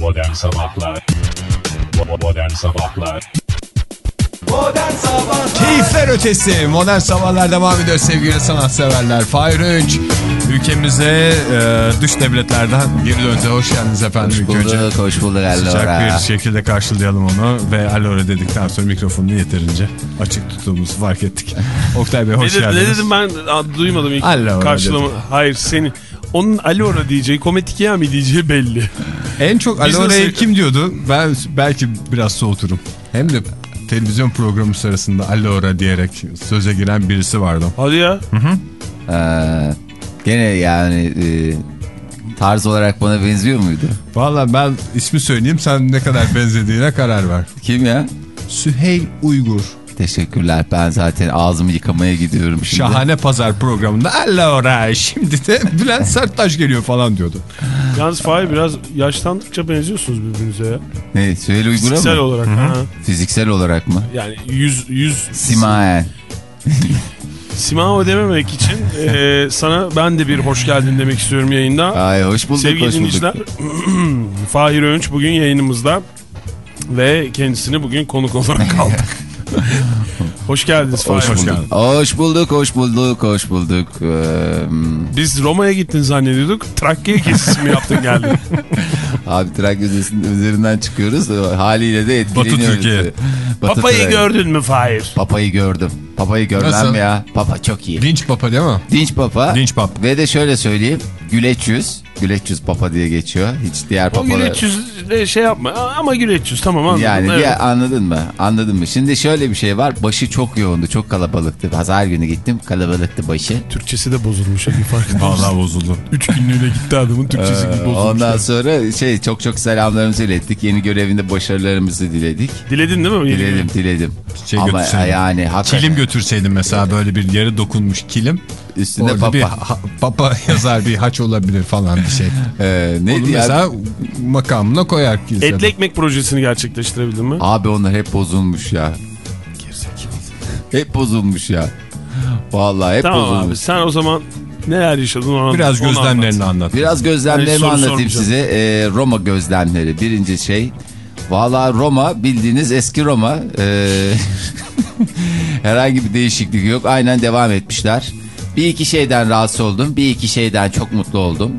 Modern Sabahlar Modern Sabahlar Modern Sabahlar Keyifler ötesi. Modern sabahlar devam ediyor sevgili sanatseverler. Fahir Öğünç ülkemize e, dış devletlerden geri döndü. Hoş geldiniz efendim. Hoş önce. bulduk, hoş bulduk Sıcak Allora. bir şekilde karşılayalım onu ve Allora dedikten sonra mikrofonunu yeterince açık tuttuğumuzu fark ettik. Oktay Bey hoş ne, dedim, geldiniz. ne dedim ben duymadım ilk Allora karşılama. Hayır seni. Onun Alora diyeceği, Kometik mi diyeceği belli. En çok nasıl- kim diyordu? Ben belki biraz soğuturum. Hem de televizyon programı sırasında Allora diyerek söze giren birisi vardı. Hadi ya. Ee, gene yani e, tarz olarak bana benziyor muydu? Valla ben ismi söyleyeyim sen ne kadar benzediğine karar ver. Kim ya? Süheyl Uygur. Teşekkürler. Ben zaten ağzımı yıkamaya gidiyorum şimdi. Şahane Pazar programında Allora şimdi de Bülent Serttaş geliyor falan diyordu. Yalnız Fahir biraz yaşlandıkça benziyorsunuz birbirinize ya. Ne? Süheyl Uygur'a Fiziksel mı? olarak. Ha. Fiziksel olarak mı? Yani yüz, yüz Simayen. Simao dememek için e, sana ben de bir hoş geldin demek istiyorum yayında. Ay hoş bulduk, Sevgili hoş dinleyiciler, bulduk. Fahir Öğünç bugün yayınımızda ve kendisini bugün konuk olarak aldık. Hoş geldiniz Fahir. Hoş bulduk. Hoş bulduk, hoş bulduk, hoş bulduk. Ee, Biz Roma'ya gittin zannediyorduk. Trakya kesisi mi yaptın geldin? abi Trakya üzerinden çıkıyoruz. Haliyle de etkileniyoruz. Türkiye. Batı Papayı Trakya. gördün mü Fahir? Papayı gördüm. Papayı görmem ya? Papa çok iyi. Dinç Papa değil mi? Dinç Papa. Dinç Papa. Ve de şöyle söyleyeyim. Güleç yüz. Güleç yüz Papa diye geçiyor. Hiç diğer papalar... güleçüzle şey yapma ama güleçüz tamam anladım. Yani evet. diğer- anladın mı? Anladın mı? Şimdi şöyle bir şey var. Başı çok yoğundu. Çok kalabalıktı. Pazar günü gittim. Kalabalıktı başı. Türkçesi de bozulmuş Vallahi bozuldu. Üç günlüğüne gitti adamın Türkçesi gibi bozulmuş. Ondan sonra şey çok çok selamlarımızı ilettik. Yeni görevinde başarılarımızı diledik. Diledin değil mi? Diledim diledim. Şey Ama yani hakikaten Kilim götürseydin mesela böyle bir yarı dokunmuş kilim. üstünde Orada papa. bir papa yazar bir haç olabilir falan şey. Ee, Onu neydi ya? mesela makamına koyar kilisede. Etli ekmek projesini gerçekleştirebildin mi? Abi onlar hep bozulmuş ya. Hep bozulmuş ya. Vallahi hep Tamam abi bozulmuş. sen o zaman neler yaşadın onu Biraz onu gözlemlerini anlat. anlat. Biraz Ben gözlemlerimi soru anlatayım sormayacağım. size. Ee, Roma gözlemleri. Birinci şey. Valla Roma bildiğiniz eski Roma. Ee, herhangi bir değişiklik yok. Aynen devam etmişler. Bir iki şeyden rahatsız oldum. Bir iki şeyden çok mutlu oldum.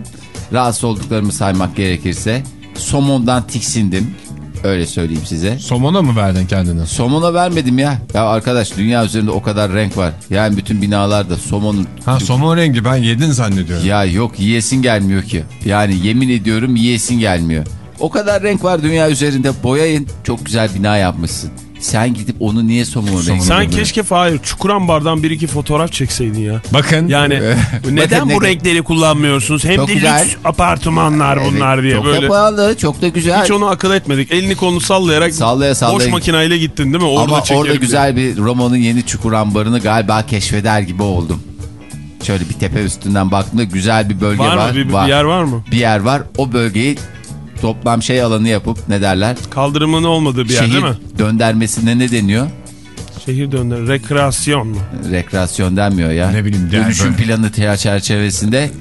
Rahatsız olduklarımı saymak gerekirse. Somondan tiksindim. Öyle söyleyeyim size. Somona mı verdin kendini? Somona vermedim ya. Ya arkadaş dünya üzerinde o kadar renk var. Yani bütün binalarda somonun... Ha somon rengi ben yedin zannediyorum. Ya yok yiyesin gelmiyor ki. Yani yemin ediyorum yiyesin gelmiyor. O kadar renk var dünya üzerinde. Boyayın. Çok güzel bina yapmışsın. Sen gidip onu niye somon rengi? Sen keşke Fahir Çukurambar'dan bir iki fotoğraf çekseydin ya. Bakın Yani neden Bakın bu ne- renkleri kullanmıyorsunuz? Hem Çok de güzel. lüks apartmanlar Evet, bunlar diye çok böyle. da pahalı. Çok da güzel. Hiç onu akıl etmedik. Elini kolunu sallayarak Sallaya sallaya boş git. makineyle gittin değil mi? Orada Ama orada diye. güzel bir Roma'nın yeni çukur ambarını galiba keşfeder gibi oldum. Şöyle bir tepe üstünden baktığımda güzel bir bölge Var var. mı? Bir, bir Var. yer var mı? bir yer var. O bölgeyi toplam şey alanı yapıp ne derler? Kaldırımın olmadığı bir yer Şehir değil mi? döndermesine ne deniyor? Şehir döndü. Rekreasyon mu? Rekreasyon denmiyor ya. Ne bileyim, Dönüşüm böyle- planı çerçevesinde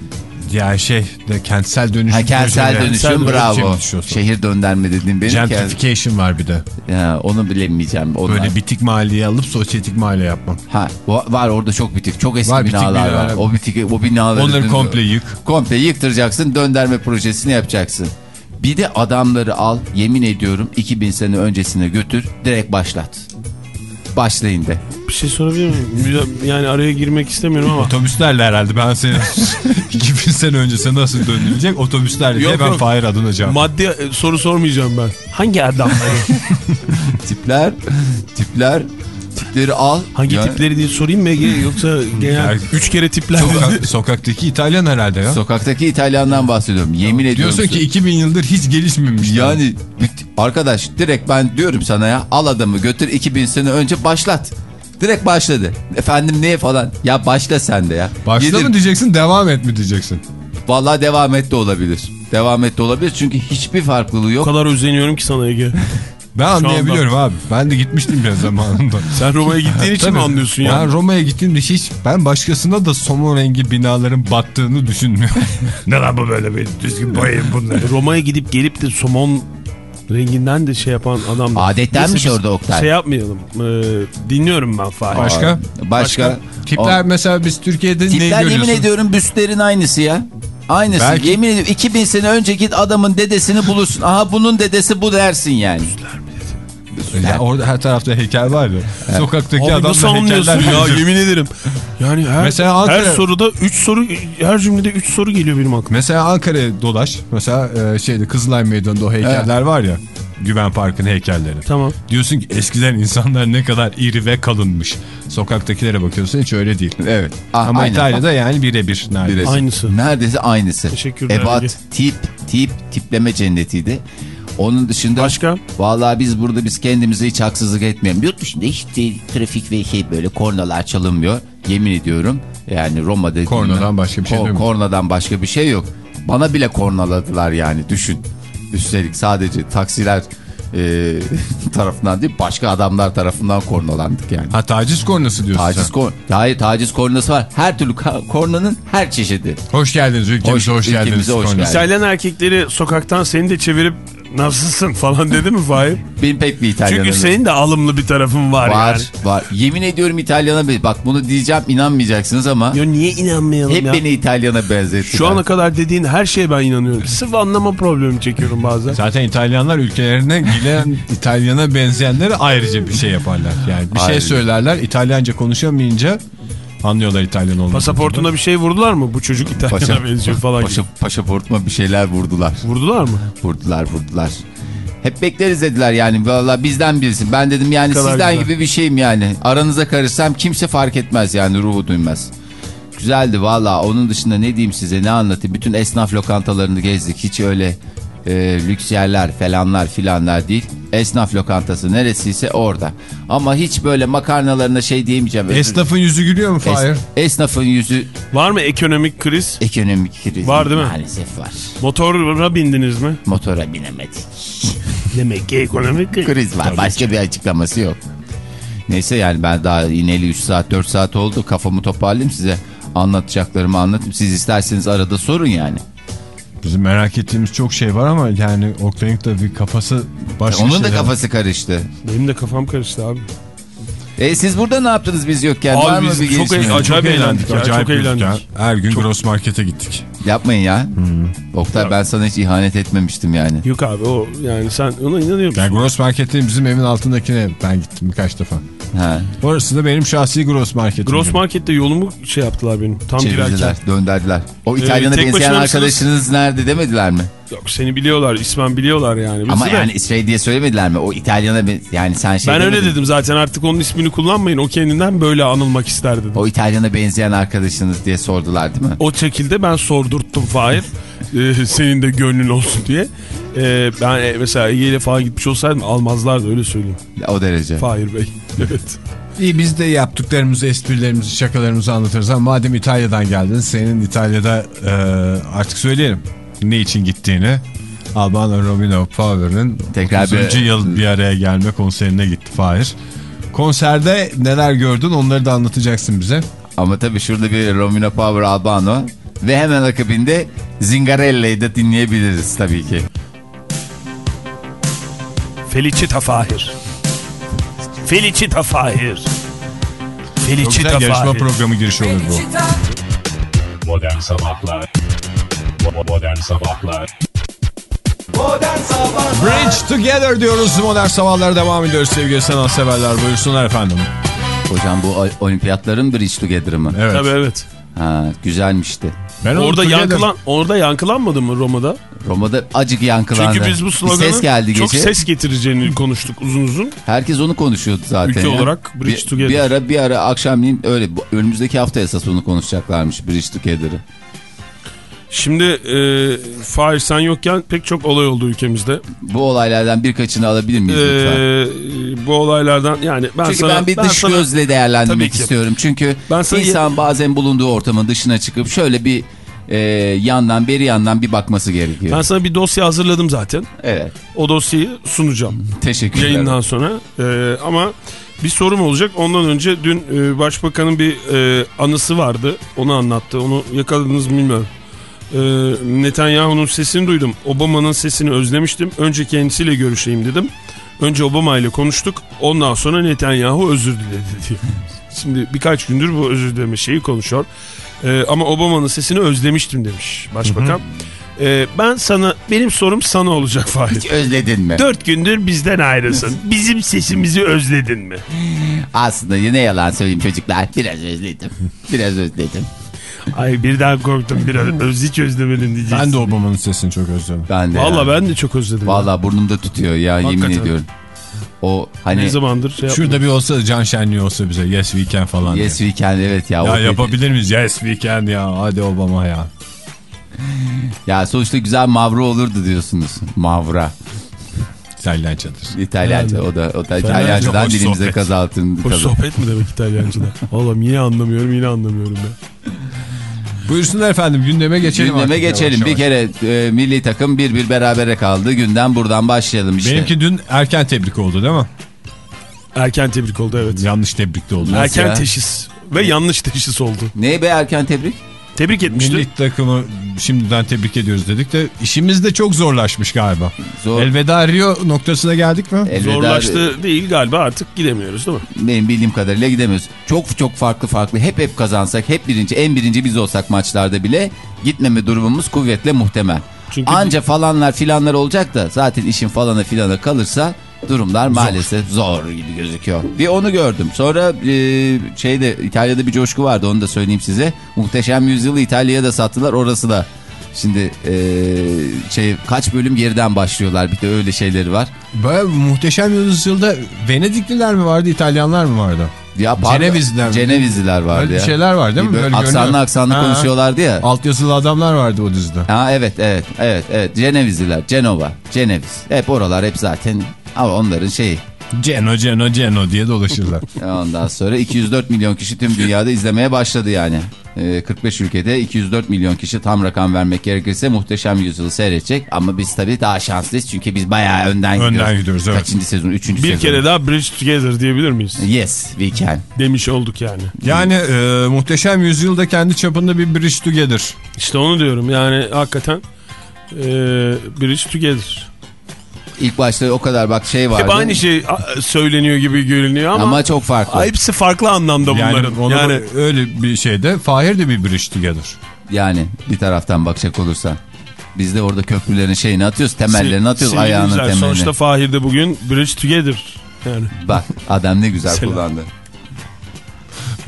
ya şey de kentsel dönüşüm. ha, kentsel projeleri. dönüşüm Kentsel bravo. dönüşüm düşüyorsun. Şehir dönderme dediğim benim. Gentrification var bir de. Ya, onu bilemeyeceğim. Onlar. Böyle bitik mahalleye alıp sosyetik mahalle yapmak. Ha, var orada çok bitik. Çok eski Var, bitik binalar binalar. var. O bitik o binaları Onları komple yık. komple yıktıracaksın. Dönderme projesini yapacaksın. Bir de adamları al. Yemin ediyorum 2000 sene öncesine götür. Direkt başlat. Başlayın de. Bir şey sorabilir miyim? Yani araya girmek istemiyorum ama. Otobüslerle herhalde ben seni 2000 sene öncesine nasıl döndürecek otobüslerle diye Yok, ben. Fahir adına cevap. Maddi e, soru sormayacağım ben. Hangi adamları? Tipler, tipler, tipleri al. Hangi Ya- tipleri diye sorayım mı Ege? Yoksa genel Yani- üç kere tipler Soka- sokaktaki İtalyan herhalde ya. Sokaktaki İtalyandan bahsediyorum. Yemin ediyorum. Diyorsun ki size. 2000 yıldır hiç gelişmemiş. Yani arkadaş direkt ben diyorum sana ya al adamı götür 2000 sene önce başlat. Direkt başladı. Efendim neye falan. Ya başla sen de ya. Başla Yedim. mı diyeceksin devam et mi diyeceksin? Vallahi devam et de olabilir. Devam et de olabilir çünkü hiçbir farklılığı O yok. kadar özeniyorum ki sana Ege. Ben anlayabiliyorum abi. Ben de gitmiştim biraz zamanında. Sen Roma'ya gittiğin için mi anlıyorsun ya? Ben Roma'ya gittiğimde hiç ben başkasına da somon rengi binaların battığını düşünmüyorum. ne lan bu böyle bir düzgün boyayın bunları. Roma'ya gidip gelip de somon renginden de şey yapan adam da. Adettenmiş orada Oktay. Şey yapmayalım. Ee, dinliyorum ben Fahir. Başka? Başka? Tipler mesela biz Türkiye'de ne Tipler görüyorsun? yemin ediyorum büstlerin aynısı ya. Aynısı. Belki- Yemin ediyorum 2000 sene önce git adamın dedesini bulursun. Aha bunun dedesi bu dersin yani. Ya orada her tarafta heykel var ya. Sokaktaki Abi adam nasıl anlıyorsun ya yemin ederim. Yani her, Mesela Ankara- her soruda 3 soru her cümlede 3 soru geliyor benim aklıma. Mesela Ankara'ya dolaş. Mesela e, şeyde Kızılay Meydanı'nda o heykeller var ya. Güven Park'ın heykelleri. Tamam. Diyorsun ki eskiden insanlar ne kadar iri ve kalınmış. Sokaktakilere bakıyorsun hiç öyle değil. Evet. Ah, Ama aynen. İtalya'da yani birebir neredeyse. Aynısı. Neredeyse aynısı. Teşekkürler Ebat, tip, tip, tipleme cennetiydi. Onun dışında... Başka? Vallahi biz burada biz kendimize hiç haksızlık etmeyelim. Yurt dışında hiç değil, trafik ve şey böyle kornalar çalınmıyor. Yemin ediyorum. Yani Roma'da... Kornadan başka bir şey değil mi? Kornadan başka bir şey yok. Bana bile kornaladılar yani düşün. Üstelik sadece taksiler e, tarafından değil başka adamlar tarafından kornalandık yani. Ha taciz kornası diyorsun Taciz sen. kor Hayır taciz kornası var. Her türlü kornanın her çeşidi. Hoş geldiniz ülkemize Hoş- hoş, geldiniz. ülkemize hoş geldiniz. İtalyan erkekleri sokaktan seni de çevirip nasılsın falan dedi mi Fahir? Benim pek bir İtalyanım. Çünkü senin de alımlı bir tarafın var, Var yani. var. Yemin ediyorum İtalyana bak bunu diyeceğim inanmayacaksınız ama Ya niye inanmayalım hep ya? beni İtalyana benzettiler. Şu ana kadar dediğin her şeye ben inanıyorum. Sırf anlama problemi çekiyorum bazen. Zaten İtalyanlar ülkelerine gelen İtalyana benzeyenleri ayrıca bir şey yaparlar. Yani bir şey Ayrıca. söylerler İtalyanca konuşamayınca anlıyorlar İtalyan olduğunu. Pasaportuna bir şey vurdular mı? Bu çocuk İtalyana Paşa- benziyor falan Paşa, pasaportuma bir şeyler vurdular. Vurdular mı? Vurdular vurdular. Hep bekleriz dediler yani. Valla bizden birisin. Ben dedim yani kadar sizden güzel. gibi bir şeyim yani. Aranıza karışsam kimse fark etmez yani ruhu duymaz. Güzeldi valla. Onun dışında ne diyeyim size ne anlatayım. Bütün esnaf lokantalarını gezdik. Hiç öyle e, lüks yerler falanlar filanlar değil. Esnaf lokantası neresiyse orada. Ama hiç böyle makarnalarına şey diyemeyeceğim. Esnafın yüzü gülüyor mu Es- Fahir? esnafın yüzü Var mı ekonomik kriz? ekonomik kriz. Var değil mi? Maalesef var. Motora bindiniz mi? Motora binemedik. Demek ki ekonomik kriz. kriz var. Başka bir açıklaması yok. Neyse yani ben daha ineli 3 saat 4 saat oldu. Kafamı toparlayayım size. Anlatacaklarımı anlatayım. Siz isterseniz arada sorun yani. Bizim merak ettiğimiz çok şey var ama yani Oktay'ın da bir kafası başka Onun da şeyler. kafası karıştı. Benim de kafam karıştı abi. E siz burada ne yaptınız biz yokken? Abi var mı biz bir çok gelişme? eğlendik. Acayip eğlendik ya, acayip çok eğlendik. ya. Her gün Gross Market'e gittik. Yapmayın ya. Oktay ben sana hiç ihanet etmemiştim yani. Yok abi o yani sen ona inanıyor musun? Yani Gross Market'te bizim evin altındakine ben gittim birkaç defa. Ha. Orası da benim şahsi Gross Market'im. Gross Market'te yolumu şey yaptılar benim tam Çevirdiler, girerken. dönderdiler. O İtalyana tek benzeyen arkadaşınız nerede demediler mi? Yok seni biliyorlar ismen biliyorlar yani. Bizi Ama de- yani şey diye söylemediler mi? O İtalyana yani sen şey ben öyle mi? dedim zaten artık onun ismini kullanmayın o kendinden böyle anılmak ister dedim. O İtalyana benzeyen arkadaşınız diye sordular değil mi? O şekilde ben sordurttum Fahir. Ee, senin de gönlün olsun diye. Ee, ben e, mesela Ege ile falan gitmiş olsaydım almazlardı öyle söyleyeyim. O derece. Fahir Bey. Evet. İyi biz de yaptıklarımızı, esprilerimizi, şakalarımızı anlatırız ama madem İtalya'dan geldin senin İtalya'da e, artık söyleyelim ne için gittiğini. Albano Romino Power'ın Tekrar 30. bir- yıl bir araya gelme konserine gitti Fahir. Konserde neler gördün onları da anlatacaksın bize. Ama tabii şurada bir Romino Power Albano ve hemen akabinde Zingarella'yı da dinleyebiliriz tabii ki. Felicita Fahir. Felicita Fahir. Çok Felicita güzel yarışma Fahir. programı girişi olur bu. Modern Sabahlar Modern Sabahlar Modern Sabahlar Bridge Together diyoruz. Modern Sabahlar devam ediyoruz sevgili sanatseverler. Buyursunlar efendim. Hocam bu olimpiyatların Bridge Together'ı mı? Evet. Tabii evet. Ha, güzelmişti. Ben Orada yankılan orada yankılanmadı mı Roma'da? Roma'da acık yankılandı. Çünkü biz bu Bir sloganın ses geldi çok gece. ses getireceğini konuştuk uzun uzun. Herkes onu konuşuyordu zaten. Ülke ya. olarak Bridge bir, Together. Bir ara bir ara akşamleyin öyle önümüzdeki hafta esas onu konuşacaklarmış Bridge Together'ı. Şimdi e, Fahir sen yokken pek çok olay oldu ülkemizde. Bu olaylardan birkaçını alabilir miyiz E, lütfen? bu olaylardan yani ben Çünkü sana ben bir dış sana- gözle değerlendirmek istiyorum. Çünkü Ben sana- insan bazen bulunduğu ortamın dışına çıkıp şöyle bir e, yandan beri yandan bir bakması gerekiyor. Ben sana bir dosya hazırladım zaten. Evet. O dosyayı sunacağım Teşekkürler. yayından sonra. E, ama bir sorum olacak. Ondan önce dün e, başbakanın bir e, anısı vardı. Onu anlattı. Onu yakaladınız mı bilmiyorum. Ee, Netanyahu'nun sesini duydum. Obama'nın sesini özlemiştim. Önce kendisiyle görüşeyim dedim. Önce Obama ile konuştuk. Ondan sonra Netanyahu özür diledi diyor. Şimdi birkaç gündür bu özür dileme şeyi konuşuyor. Ee, ama Obama'nın sesini özlemiştim demiş başbakan. Ee, ben sana benim sorum sana olacak Fahir. Hiç özledin mi? Dört gündür bizden ayrısın. Bizim sesimizi özledin mi? Aslında yine yalan söyleyeyim çocuklar. Biraz özledim. Biraz özledim. Ay birden korktum biraz öz hiç özlemedin diyeceksin. Ben de Obama'nın sesini çok özledim. Ben de Valla ya. ben de çok özledim. Valla burnumda tutuyor ya yemin Hakikaten. ediyorum. O hani Ne zamandır şey yapmadım. Şurada bir olsa Can Şenliği olsa bize Yes We Can falan Yes diye. Weekend evet ya. Ya yapabilir miyiz? Yes We Can ya. Hadi Obama ya. Ya sonuçta güzel mavra olurdu diyorsunuz. Mavra. İtalyancadır. İtalyanca o da o da İtalyancadan dilimize kazaltın. Hoş kazan- sohbet mi demek İtalyancıda? Oğlum yine anlamıyorum yine anlamıyorum ben. Buyursunlar efendim gündeme geçelim Gündeme geçelim. yavaş Bir yavaş. kere e, milli takım bir bir berabere kaldı. Günden buradan başlayalım işte. Benimki dün erken tebrik oldu değil mi? Erken tebrik oldu evet. Yanlış tebrik de oldu. Erken ya? teşhis ve yanlış teşhis oldu. Neye be erken tebrik? Tebrik etmişti. Milli takımı şimdiden tebrik ediyoruz dedik de işimiz de çok zorlaşmış galiba. Zor. Elveda Rio noktasına geldik mi? Elveda- Zorlaştı değil galiba artık gidemiyoruz değil mi? Benim bildiğim kadarıyla gidemiyoruz. Çok çok farklı farklı. Hep hep kazansak, hep birinci, en birinci biz olsak maçlarda bile gitmeme durumumuz kuvvetle muhtemel. Çünkü Anca falanlar filanlar olacak da zaten işin falanı filana kalırsa durumlar maalesef zor gibi gözüküyor. Bir onu gördüm. Sonra e, şeyde İtalya'da bir coşku vardı onu da söyleyeyim size. Muhteşem Yüzyıl'ı İtalya'ya da sattılar orası da. Şimdi e, şey kaç bölüm geriden başlıyorlar bir de öyle şeyleri var. Böyle muhteşem yüzyılda Venedikliler mi vardı İtalyanlar mı vardı? Ya pardon, Cenevizliler vardı Öyle ya. bir şeyler var değil mi? Böyle Böyle aksanlı görünüyor. aksanlı Ha. konuşuyorlardı ya. Altyazılı adamlar vardı o dizide. Ha evet evet evet evet Cenevizliler Cenova Ceneviz hep oralar hep zaten ama onların şeyi Ceno Ceno Ceno diye dolaşırlar. ondan sonra 204 milyon kişi tüm dünyada izlemeye başladı yani Ee, 45 ülkede 204 milyon kişi tam rakam vermek gerekirse muhteşem yüzyılı seyredecek ama biz tabii daha şanslıyız çünkü biz bayağı önden, Önden gidiyoruz, evet. Kaçıncı sezon? Üçüncü Bir sezon. kere daha Bridge Together diyebilir miyiz? Yes we can. Demiş olduk yani. yani e, muhteşem yüzyılda kendi çapında bir bridge together. İşte onu diyorum yani hakikaten e, Bridge Together. İlk başta o kadar bak şey vardı. Hep aynı şey söyleniyor gibi görünüyor ama, Ama çok farklı. hepsi farklı anlamda Yani, bunların. onu Yani, öyle bir şeyde Fahir de bir bridge together. Yani bir taraftan bakacak olursan. Biz de orada köprülerin şeyini atıyoruz, temellerini atıyoruz, sevgili ayağının dinleyiciler, temelini. Sonuçta Fahir de bugün Bridge Together. Yani Bak adam ne güzel Selam. kullandı.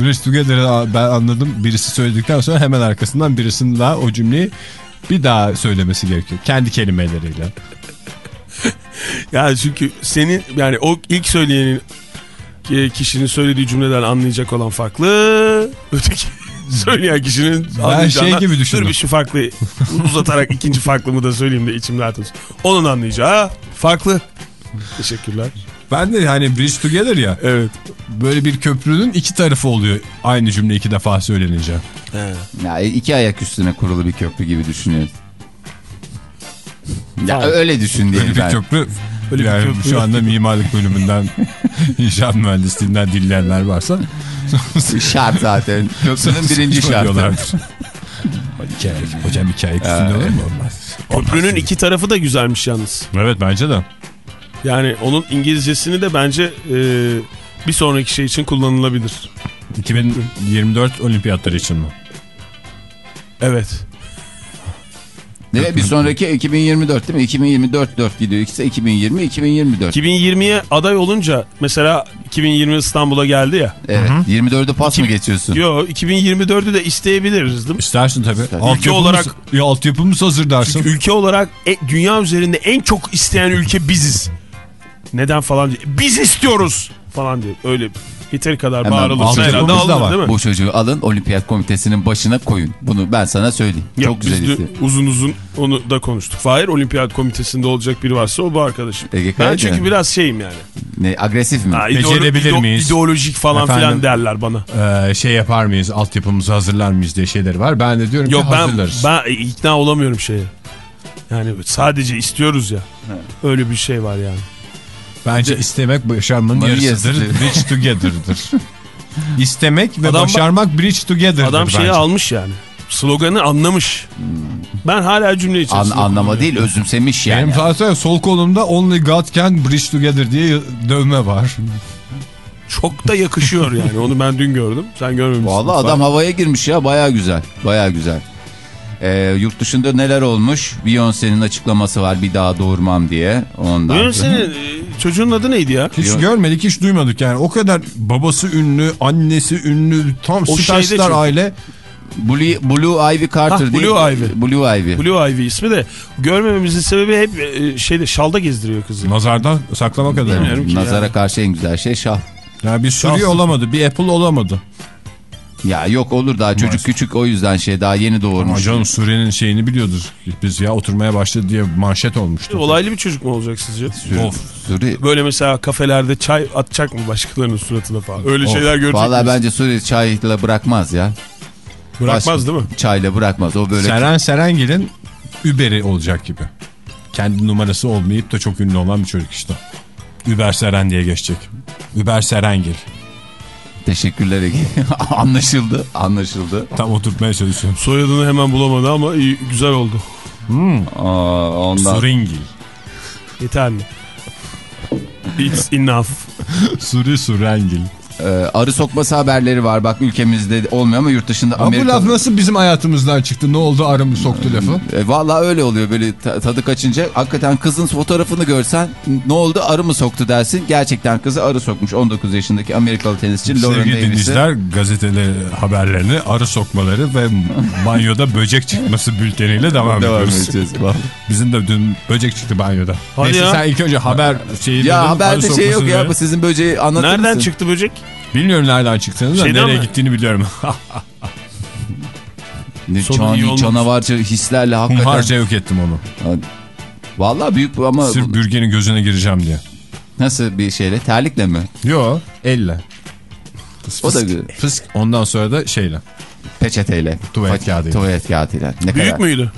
Bridge together'ı ben anladım. Birisi söyledikten sonra hemen arkasından birisinin daha o cümleyi bir daha söylemesi gerekiyor. Kendi kelimeleriyle. Yani çünkü senin yani o ilk söyleyenin e, kişinin söylediği cümleden anlayacak olan farklı. Öteki söyleyen kişinin anlayacağından. şey gibi düşündüm. Dur bir şu farklı uzatarak ikinci farklımı da söyleyeyim de içim rahat olsun. Onun anlayacağı farklı. Teşekkürler. Ben de hani bridge together ya Evet. böyle bir köprünün iki tarafı oluyor aynı cümle iki defa söylenince. Ya iki ayak üstüne kurulu bir köprü gibi düşünüyoruz. Ya Tamam. öyle düşün diye Böyle bir köprü. Öyle bir yani köprü şu anda mimarlık bölümünden inşaat mühendisliğinden dinleyenler varsa Şart zaten. Köprünün birinci şartı. Hikaye, hocam hikaye üstünde olur mu? Olmaz. Köprünün iki tarafı da güzelmiş yalnız. Evet bence de. Yani onun İngilizcesini de bence e, bir sonraki şey için kullanılabilir. 2024 olimpiyatları için mi? Evet. Mi? Bir sonraki 2024 değil mi? 2024 4 gidiyor. İkisi 2020 2024. 2020'ye aday olunca mesela 2020 İstanbul'a geldi ya. Evet. 24'ü pas mı geçiyorsun? Yo 2024'ü de isteyebiliriz değil mi? İstersin tabii. Ülke Altyapımız, olarak- ya, altyapımız hazır dersin. Çünkü ülke olarak e- dünya üzerinde en çok isteyen ülke biziz. Neden falan diye. Biz istiyoruz falan diyor. Öyle yeteri kadar Hemen bağırılırsa herhalde alınır var. değil mi? Bu çocuğu alın olimpiyat komitesinin başına koyun. Bunu ben sana söyleyeyim. Yok, Çok güzel istiyor. uzun uzun onu da konuştuk. Fahir olimpiyat komitesinde olacak biri varsa o bu arkadaşım. Ege Ben çünkü biraz şeyim yani. Ne agresif mi? Ha, Becerebilir miyiz? İdeolojik falan Efendim? filan derler bana. Ee, şey yapar mıyız, altyapımızı hazırlar mıyız diye şeyleri var. Ben de diyorum Yok ki ben, hazırlarız. ben ikna olamıyorum şeye. Yani sadece istiyoruz ya. Öyle bir şey var yani. Bence istemek başarmanın yarısıdır. Bridge together'dır. İstemek ve Adam bak- başarmak bridge together'dır Adam şeyi bence. almış yani. sloganı anlamış. Ben hala cümle An, içerisinde. anlama kullanıyorum. değil özümsemiş yani. Benim zaten sol kolumda Only God Can Bridge Together diye dövme var. Çok da yakışıyor yani. Onu ben dün gördüm. Sen görmemişsin. Vallahi adam havaya girmiş ya baya güzel. Baya güzel. Ee, yurt dışında neler olmuş? Beyoncé'nin açıklaması var bir daha doğurmam diye. Ondan. Beyoncé'nin e, çocuğun adı neydi ya? Hiç görmedik hiç duymadık yani. O kadar babası ünlü, annesi ünlü, tam O şeyde süperstar aile. Blue, Blue Ivy Carter değil Blue mi? Ivy. Blue Ivy. Blue Ivy ismi de görmememizin sebebi hep e, şeyde şalda gezdiriyor kızı. Nazardan saklamak adına. Bilmiyorum ki Nazara ya. karşı en güzel şey şah. Yani bir Suriye olamadı, bir Apple olamadı. Ya yok olur daha çocuk Maalesef. küçük o yüzden şey daha yeni Ama doğurmuş. canım Suriye'nin şeyini biliyordur. Biz ya oturmaya başladı diye manşet olmuştu. Olaylı bir çocuk mu olacak sizce? Of. Suri. Böyle mesela kafelerde çay atacak mı başkalarının suratına falan? Öyle şeyler görecek Vallahi miyiz? bence Suri çayla bırakmaz ya. Bırakmaz değil mi? Çayla bırakmaz. O böyle Seren Serengil'in Uber'i olacak gibi. Kendi numarası olmayıp da çok ünlü olan bir çocuk işte. Uber Seren diye geçecek. Uber Serengil. Teşekkürler Ege. anlaşıldı. Anlaşıldı. Tam oturtmaya çalışıyorum. Soyadını hemen bulamadı ama iyi, güzel oldu. Aa, ondan. Suringil. Yeterli. It's enough. Suri Surengil. Ee, arı sokması haberleri var. Bak ülkemizde olmuyor ama yurt dışında Ama Amerika... bu laf nasıl bizim hayatımızdan çıktı? Ne oldu arı soktu lafı? E, Vallahi öyle oluyor böyle ta- tadı kaçınca hakikaten kızın fotoğrafını görsen ne oldu arı mı soktu dersin. Gerçekten kızı arı sokmuş 19 yaşındaki Amerikalı tenisçi Lauren Sevgili Davis'i. dinleyiciler gazeteli haberlerini arı sokmaları ve banyoda böcek çıkması bülteniyle devam, Devam ediyoruz. edeceğiz. Vallahi. Bizim de dün böcek çıktı banyoda. Hadi Neyse ya. sen ilk önce haber şeyi Ya dedin, haberde şey yok ya bu sizin böceği anlatır Nereden mısın? çıktı böcek? Bilmiyorum nereden çıktığını da nereye mi? gittiğini biliyorum. Ne Sonu canavarca hislerle hakikaten. Humharca yok ettim onu. Vallahi büyük ama Sırf bürgenin gözüne gireceğim diye. nasıl bir şeyle terlikle mi? Yo elle. Fıs O da güzel. Fısk. Ondan sonra da şeyle. Peçeteyle. Tuvalet kağıdıyla. Tuvalet kağıdıyla. Ne Büyük kadar? müydü?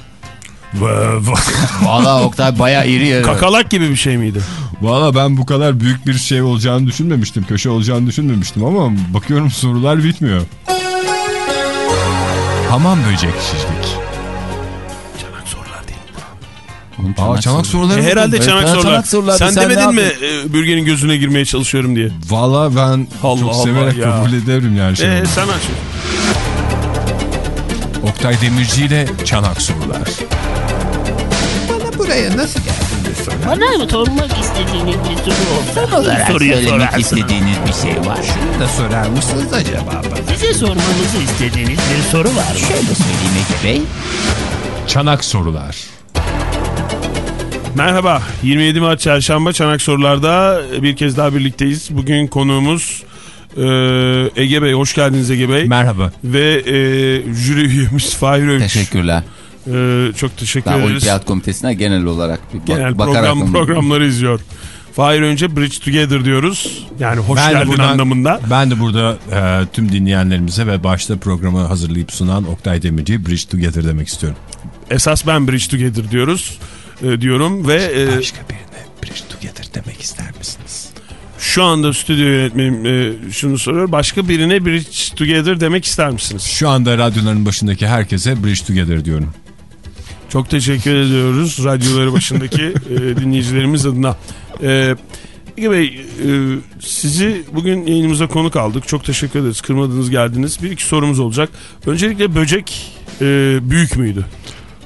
Valla Oktay bayağı iri yarı. Kakalak gibi bir şey miydi? Valla ben bu kadar büyük bir şey olacağını düşünmemiştim. Köşe olacağını düşünmemiştim ama bakıyorum sorular bitmiyor. Hamam böcekçilik. Çanak sorular değil. Oğlum, Aa çanak soruları E, herhalde Evet, çanak çanak sorular. sorular. Sen, Sen demedin mi e, bürgenin gözüne girmeye çalışıyorum diye? Valla ben Allah çok Allah severek ya. kabul ederim yani. Şey Ee, sen aç. Oktay Demirci ile çanak sorular. Bana mı sormak istediğiniz bir soru olsa? olarak Soruyu söylemek sorarsınız. istediğiniz bir şey var. Da sorar mısınız acaba bana? Size sormamızı istediğiniz bir soru var mı? Şöyle söyleyeyim Ege Bey. Çanak sorular. Merhaba. 27 Mart Çarşamba Çanak Sorular'da bir kez daha birlikteyiz. Bugün konuğumuz e, Ege Bey. Hoş geldiniz Ege Bey. Merhaba. Ve e, jüri üyemiz Fahir Öğünç. Teşekkürler. E, çok teşekkür Ben ederiz. Olimpiyat Komitesi'ne genel olarak bir bak- Genel bakarak program, programları izliyor. Fahir önce Bridge Together diyoruz. Yani hoş Ben geldin buradan- anlamında. Ben de burada e, tüm dinleyenlerimize ve başta programı hazırlayıp sunan Oktay Demirci Bridge Together demek istiyorum. Esas ben Bridge Together diyoruz. e, diyorum ve e, Başka birine Bridge Together demek ister misiniz? şu anda stüdyo yönetmenim e, şunu soruyor. Başka birine Bridge Together demek ister misiniz? Şu anda radyoların başındaki herkese Bridge Together diyorum. Çok teşekkür ediyoruz radyoları başındaki e, dinleyicilerimiz adına. E, Ege Bey e, sizi bugün yayınımıza konuk aldık. Çok teşekkür ederiz. Kırmadınız geldiniz. Bir iki sorumuz olacak. Öncelikle böcek e, büyük müydü?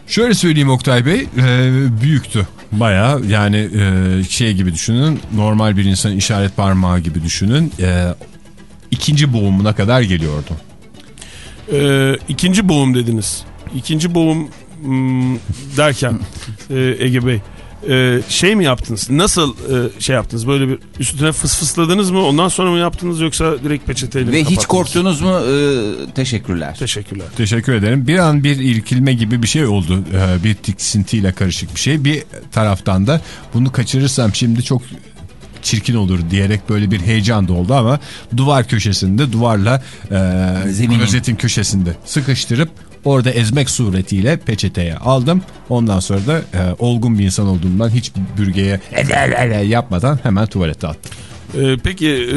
Şöyle söyleyeyim Oktay Bey, e, büyüktü. Baya yani e, şey gibi düşünün, normal bir insanın işaret parmağı gibi düşünün. E, ikinci boğumuna kadar geliyordu. E, ikinci boğum dediniz. İkinci boğum derken e, Ege Bey e, şey mi yaptınız? Nasıl e, şey yaptınız? Böyle bir üstüne fıs fısladınız mı? Ondan sonra mı yaptınız yoksa direkt peçeteyle mi Ve hiç kapattınız? korktunuz mu? Ee, teşekkürler. Teşekkürler. Teşekkür ederim. Bir an bir irkilme gibi bir şey oldu. E, bir tiksintiyle karışık bir şey. Bir taraftan da bunu kaçırırsam şimdi çok çirkin olur diyerek böyle bir heyecan da oldu ama duvar köşesinde duvarla e, Zeminin. klozetin köşesinde sıkıştırıp orada ezmek suretiyle peçeteye aldım. Ondan sonra da e, olgun bir insan olduğumdan hiç bürgeye yapmadan hemen tuvalete attım. Ee, peki e,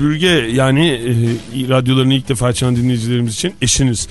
Bürge yani e, radyolarını ilk defa açan dinleyicilerimiz için eşiniz.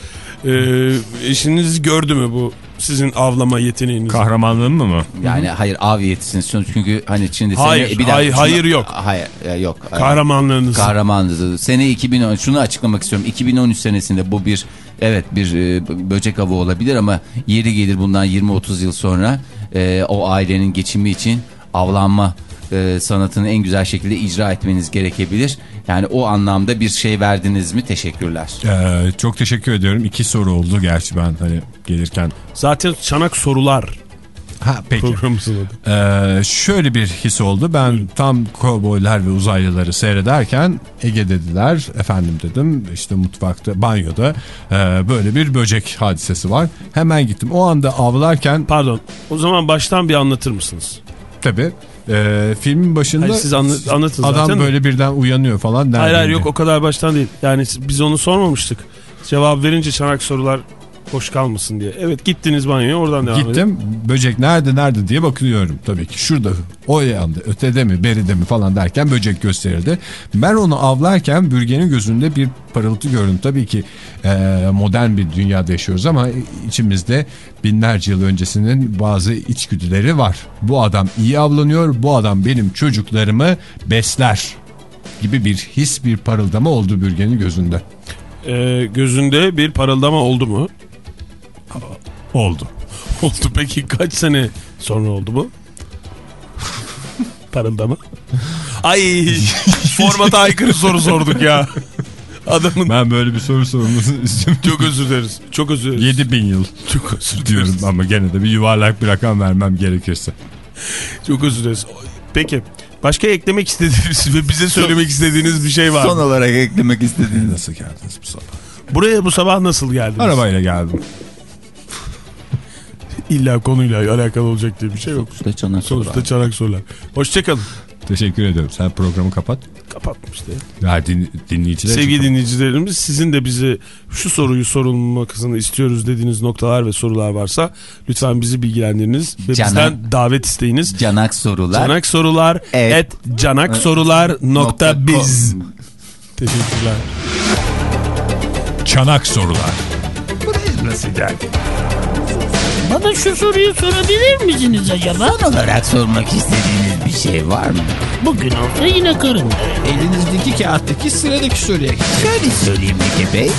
Eşiniz gördü mü bu sizin avlama yeteneğinizi? Kahramanlığın mı mı? Yani hayır av yetisiniz çünkü hani şimdi sene Hayır, bir dakika, hayır, şunu- hayır yok. Hayır e, yok. Kahramanlığınızı. Kahramanlığı. Sene 2010 şunu açıklamak istiyorum. 2013 senesinde bu bir evet bir e, böcek avı olabilir ama yeri gelir bundan 20-30 yıl sonra e, o ailenin geçimi için avlanma e, sanatını en güzel şekilde icra etmeniz gerekebilir. Yani o anlamda bir şey verdiniz mi? Teşekkürler. Ee, çok teşekkür ediyorum. İki soru oldu gerçi ben hani gelirken. Zaten çanak sorular Ha peki. Ee, şöyle bir his oldu. Ben tam kovboylar ve uzaylıları seyrederken Ege dediler. Efendim dedim işte mutfakta banyoda e, böyle bir böcek hadisesi var. Hemen gittim. O anda avlarken Pardon. O zaman baştan bir anlatır mısınız? tabii e, filmin başında Hayır, siz anla- anlatın adam zaten böyle birden uyanıyor falan. Hayır hayır yok o kadar baştan değil. Yani biz onu sormamıştık. Cevap verince çanak sorular boş kalmasın diye. Evet gittiniz banyoya oradan devam edin. Gittim böcek nerede nerede diye bakıyorum tabii ki şurada o yanda ötede mi beride mi falan derken böcek gösterildi. Ben onu avlarken bürgenin gözünde bir parıltı gördüm. Tabii ki e, modern bir dünyada yaşıyoruz ama içimizde binlerce yıl öncesinin bazı içgüdüleri var. Bu adam iyi avlanıyor bu adam benim çocuklarımı besler gibi bir his bir parıldama oldu bürgenin gözünde. Ee, gözünde bir parıldama oldu mu? Oldu. Oldu peki kaç sene sonra oldu bu? Parıldama. Ay formata aykırı soru sorduk ya. Adamın Ben böyle bir soru sorulmasını istiyorum. çok özür dileriz. Çok özür dileriz. 7000 yıl Çok özür diyorum dileriz. ama gene de bir yuvarlak bir rakam vermem gerekirse. Çok özür dileriz. Peki başka eklemek istediğiniz ve bize söylemek istediğiniz bir şey var Son mı? olarak eklemek istediğiniz. Nasıl geldiniz bu sabah? Buraya bu sabah nasıl geldiniz? Arabayla geldim. İlla konuyla alakalı olacak diye bir şey yok. Sonuçta çanak Sonuçta çanak sorular. Hoşçakalın. Teşekkür ediyorum. Sen programı kapat. Kapatmıştı. Ya din, dinleyiciler. Sevgili dinleyicilerimiz sizin de bize şu soruyu sorulmasını istiyoruz dediğiniz noktalar ve sorular varsa lütfen bizi bilgilendiriniz ve Canak- bizden davet isteyiniz. Canak sorular. Canak sorular Evet. et canaksorular nokta biz. Teşekkürler. Çanak sorular. Bana şu soruyu sorabilir misiniz acaba? olarak sormak istediğiniz bir şey var mı? Bugün olsa yine karın. Elinizdeki kağıttaki sıradaki soruya geçin. Şöyle söyleyeyim Ege Bey.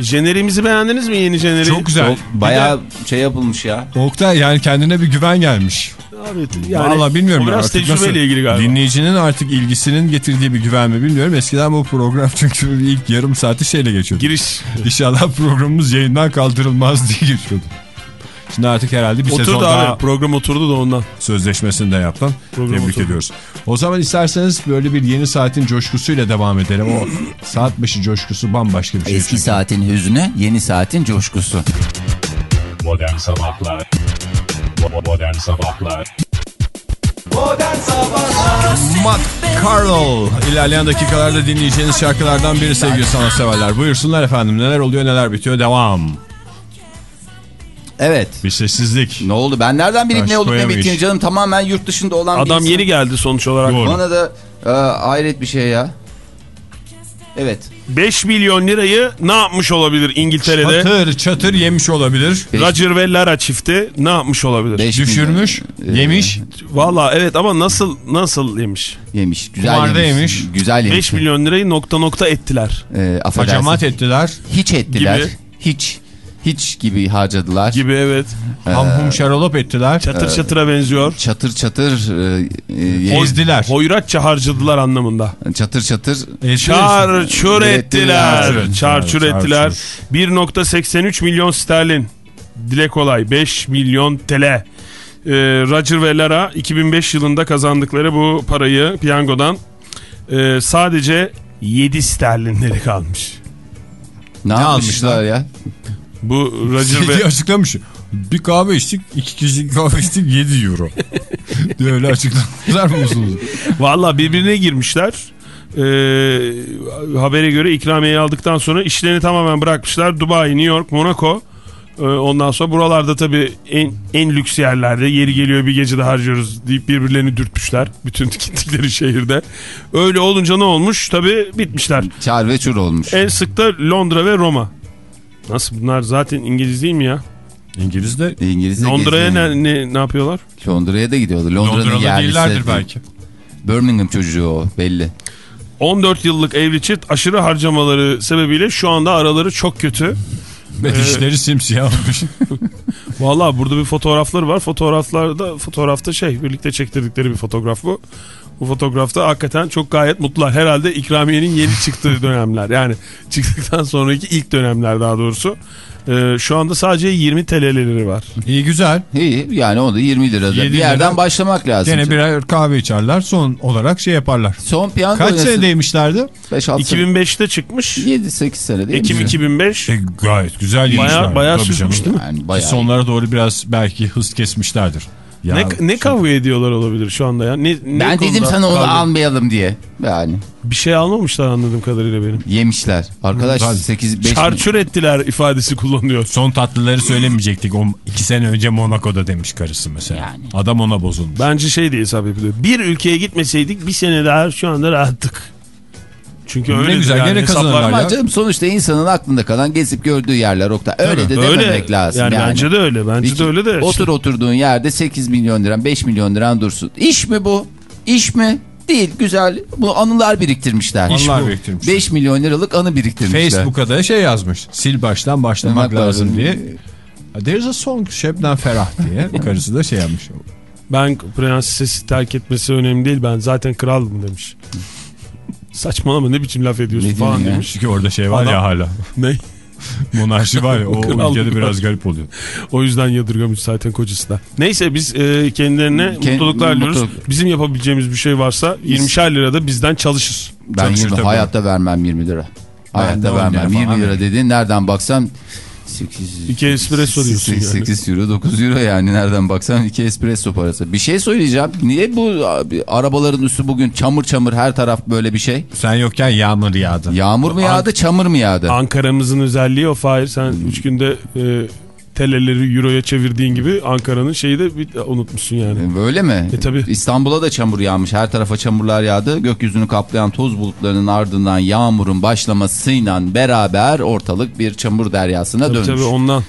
Jenerimizi beğendiniz mi yeni jeneri? Çok güzel. Çok bayağı şey yapılmış ya. Oktay yani kendine bir güven gelmiş. Evet, yani Valla bilmiyorum biraz artık tecrübeyle nasıl. ilgili galiba. Dinleyicinin artık ilgisinin getirdiği bir güven mi bilmiyorum. Eskiden bu program çünkü ilk yarım saati şeyle geçiyordu. Giriş. İnşallah programımız yayından kaldırılmaz diye geçiyordu. Şimdi artık herhalde bir sezon Oturdu daha abi. Program oturdu da ondan. sözleşmesini de yaptın. Program Tebrik oturdu. ediyoruz. O zaman isterseniz böyle bir yeni saatin coşkusuyla devam edelim. O saat başı coşkusu bambaşka bir şey. Eski çünkü. saatin hüznü, yeni saatin coşkusu. Modern Sabahlar Modern Sabahlar Modern Sabahlar Matt Carroll. İlerleyen dakikalarda dinleyeceğiniz şarkılardan biri sevgili sanatseverler. Buyursunlar efendim neler oluyor neler bitiyor devam. Evet. Bir sessizlik. Ne oldu? Ben nereden bileyim ne olup ne bittiğini canım tamamen yurt dışında olan Adam birisi. yeni geldi sonuç olarak. Doğru. Bana da e, hayret bir şey ya. Evet. 5 milyon lirayı ne yapmış olabilir İngiltere'de? Çatır çatır yemiş olabilir. Beş- Roger ve Lara çifti ne yapmış olabilir? Beş Düşürmüş, milyon, e, yemiş. Valla evet ama nasıl nasıl yemiş? Yemiş. Güzel Kumarda yemiş. yemiş. Güzel yemiş. 5 milyon lirayı nokta nokta ettiler E, affedersin. Hacamat ettiler. Hiç ettiler. Gibi. Hiç. Hiç gibi harcadılar. gibi evet. Ham hum şarolop ettiler. Çatır çatıra benziyor. Çatır çatır e, e, Ezdiler. Hoyratça harcadılar anlamında. çatır çatır Çar çur ettiler. Ettiler. Çar çur Çar ettiler. çur. 1.83 milyon sterlin. Dile kolay 5 milyon TL. Ee, Roger ve Lara 2005 yılında kazandıkları bu parayı piyangodan e, sadece 7 sterlinleri kalmış. ne, yapmışlar ya? Bu Roger ve açıklamış. Bir kahve içtik, iki kişilik kahve içtik 7 euro. diye öyle açıklamışlar mısınız? Valla birbirine girmişler. Ee, habere göre ikramiyeyi aldıktan sonra işlerini tamamen bırakmışlar. Dubai, New York, Monaco, Ee, Ondan sonra buralarda tabii en, en lüks yerlerde yeri geliyor bir gecede harcıyoruz deyip birbirlerini dürtmüşler. Bütün gittikleri şehirde. Öyle olunca ne olmuş? Tabii bitmişler. Çar ve çur olmuş. En sık da Londra ve Roma. Nasıl bunlar zaten İngiliz değil mi ya? İngiliz de İngilizce Londra'ya geziyor. ne, ne, ne yapıyorlar? Londra'ya da gidiyordu. Londra'nın Londra'da yerlisi. değillerdir belki. Birmingham çocuğu o belli. 14 yıllık evli çift aşırı harcamaları sebebiyle şu anda araları çok kötü. Ve dişleri simsiyah olmuş. Vallahi burada bir fotoğrafları var. Fotoğraflarda fotoğrafta şey birlikte çektirdikleri bir fotoğraf bu. Bu fotoğrafta hakikaten çok gayet mutlular. Herhalde ikramiyenin yeni çıktığı dönemler. Yani çıktıktan sonraki ilk dönemler daha doğrusu. Ee, şu anda sadece 20 TL'leri var. İyi güzel. İyi yani o da 20 lirada. Yedi bir yerden lira. başlamak lazım. Gene birer kahve içerler son olarak şey yaparlar. Son piyango Kaç senedeymişlerdi? 5-6 sene. 2005'te çıkmış. 7-8 sene değil Ekim mi? 2005. E, gayet güzel yemişler. baya Tabii sürmüş değil mi? Yani bayağı. Sonlara doğru biraz belki hız kesmişlerdir. Ya, Ne, ne kavga ediyorlar olabilir şu anda ya? Ne, ne Ben dedim sana onu kavga- almayalım diye. Yani Bir şey almamışlar anladığım kadarıyla benim. yemişler. Arkadaş Tabii. 8 5 Çarçur ettiler ifadesi kullanıyor. Son tatlıları söylemeyecektik. O iki sene önce Monaco'da demiş karısı mesela. Yani. Adam ona bozulmuş. Bence şey diye hesap yapılıyor. Bir ülkeye gitmeseydik bir sene daha şu anda rahattık. Çünkü Ne öyle güzel, gene kazanırlar ya. canım sonuçta insanın aklında kalan gezip gördüğü yerler Oktay. Öyle de Öyle. dememek lazım. Yani, Yani, bence de öyle. Bence Bir- de öyle de. Otur oturduğun yerde 8 milyon liran 5 milyon liran dursun. İş mi bu? İş mi? Değil güzel. Bu anılar biriktirmişler. Anılar biriktirmiş. 5 milyon liralık anı biriktirmişler. Facebook'a da şey yazmış. Sil baştan başlamak Başlamak lazım lazım. diye. There's a song Şebnem Ferah diye. Karısı da şey yapmış. Ben prensesi terk etmesi önemli değil. Ben zaten kraldım demiş. Saçmalama ne biçim laf ediyorsun Ne falan demiş. Çünkü orada şey var Adam- ya hala. Ne? Monarşi var ya o, ülkede biraz garip oluyor. O yüzden yadırgamış zaten kocasına. Neyse biz e, kendilerine Kend- mutluluklar diliyoruz. mutluluk. Bizim yapabileceğimiz bir şey varsa 20'şer lirada bizden çalışır. Ben Çalışır 20, tabii. hayatta vermem 20 lira. Hayatta vermem. lira 20 falan lira dediğin nereden baksan 8, İki espresso diyorsun yani. 8 euro 9 euro yani nereden baksan 2 espresso parası. Bir şey söyleyeceğim. Niye bu abi, arabaların üstü bugün çamur çamur her taraf böyle bir şey? Sen yokken yağmur yağdı. Yağmur mu yağdı çamur mu yağdı? Ankara'mızın özelliği o Fahir. Sen 3 günde e, TL'leri Euro'ya çevirdiğin gibi Ankara'nın şeyi de bir, unutmuşsun yani. Böyle mi? E, tabii. İstanbul'a da çamur yağmış. Her tarafa çamurlar yağdı. Gökyüzünü kaplayan toz bulutlarının ardından yağmurun başlamasıyla beraber ortalık bir çamur deryasına Tabii dönmüş. tabii ondan.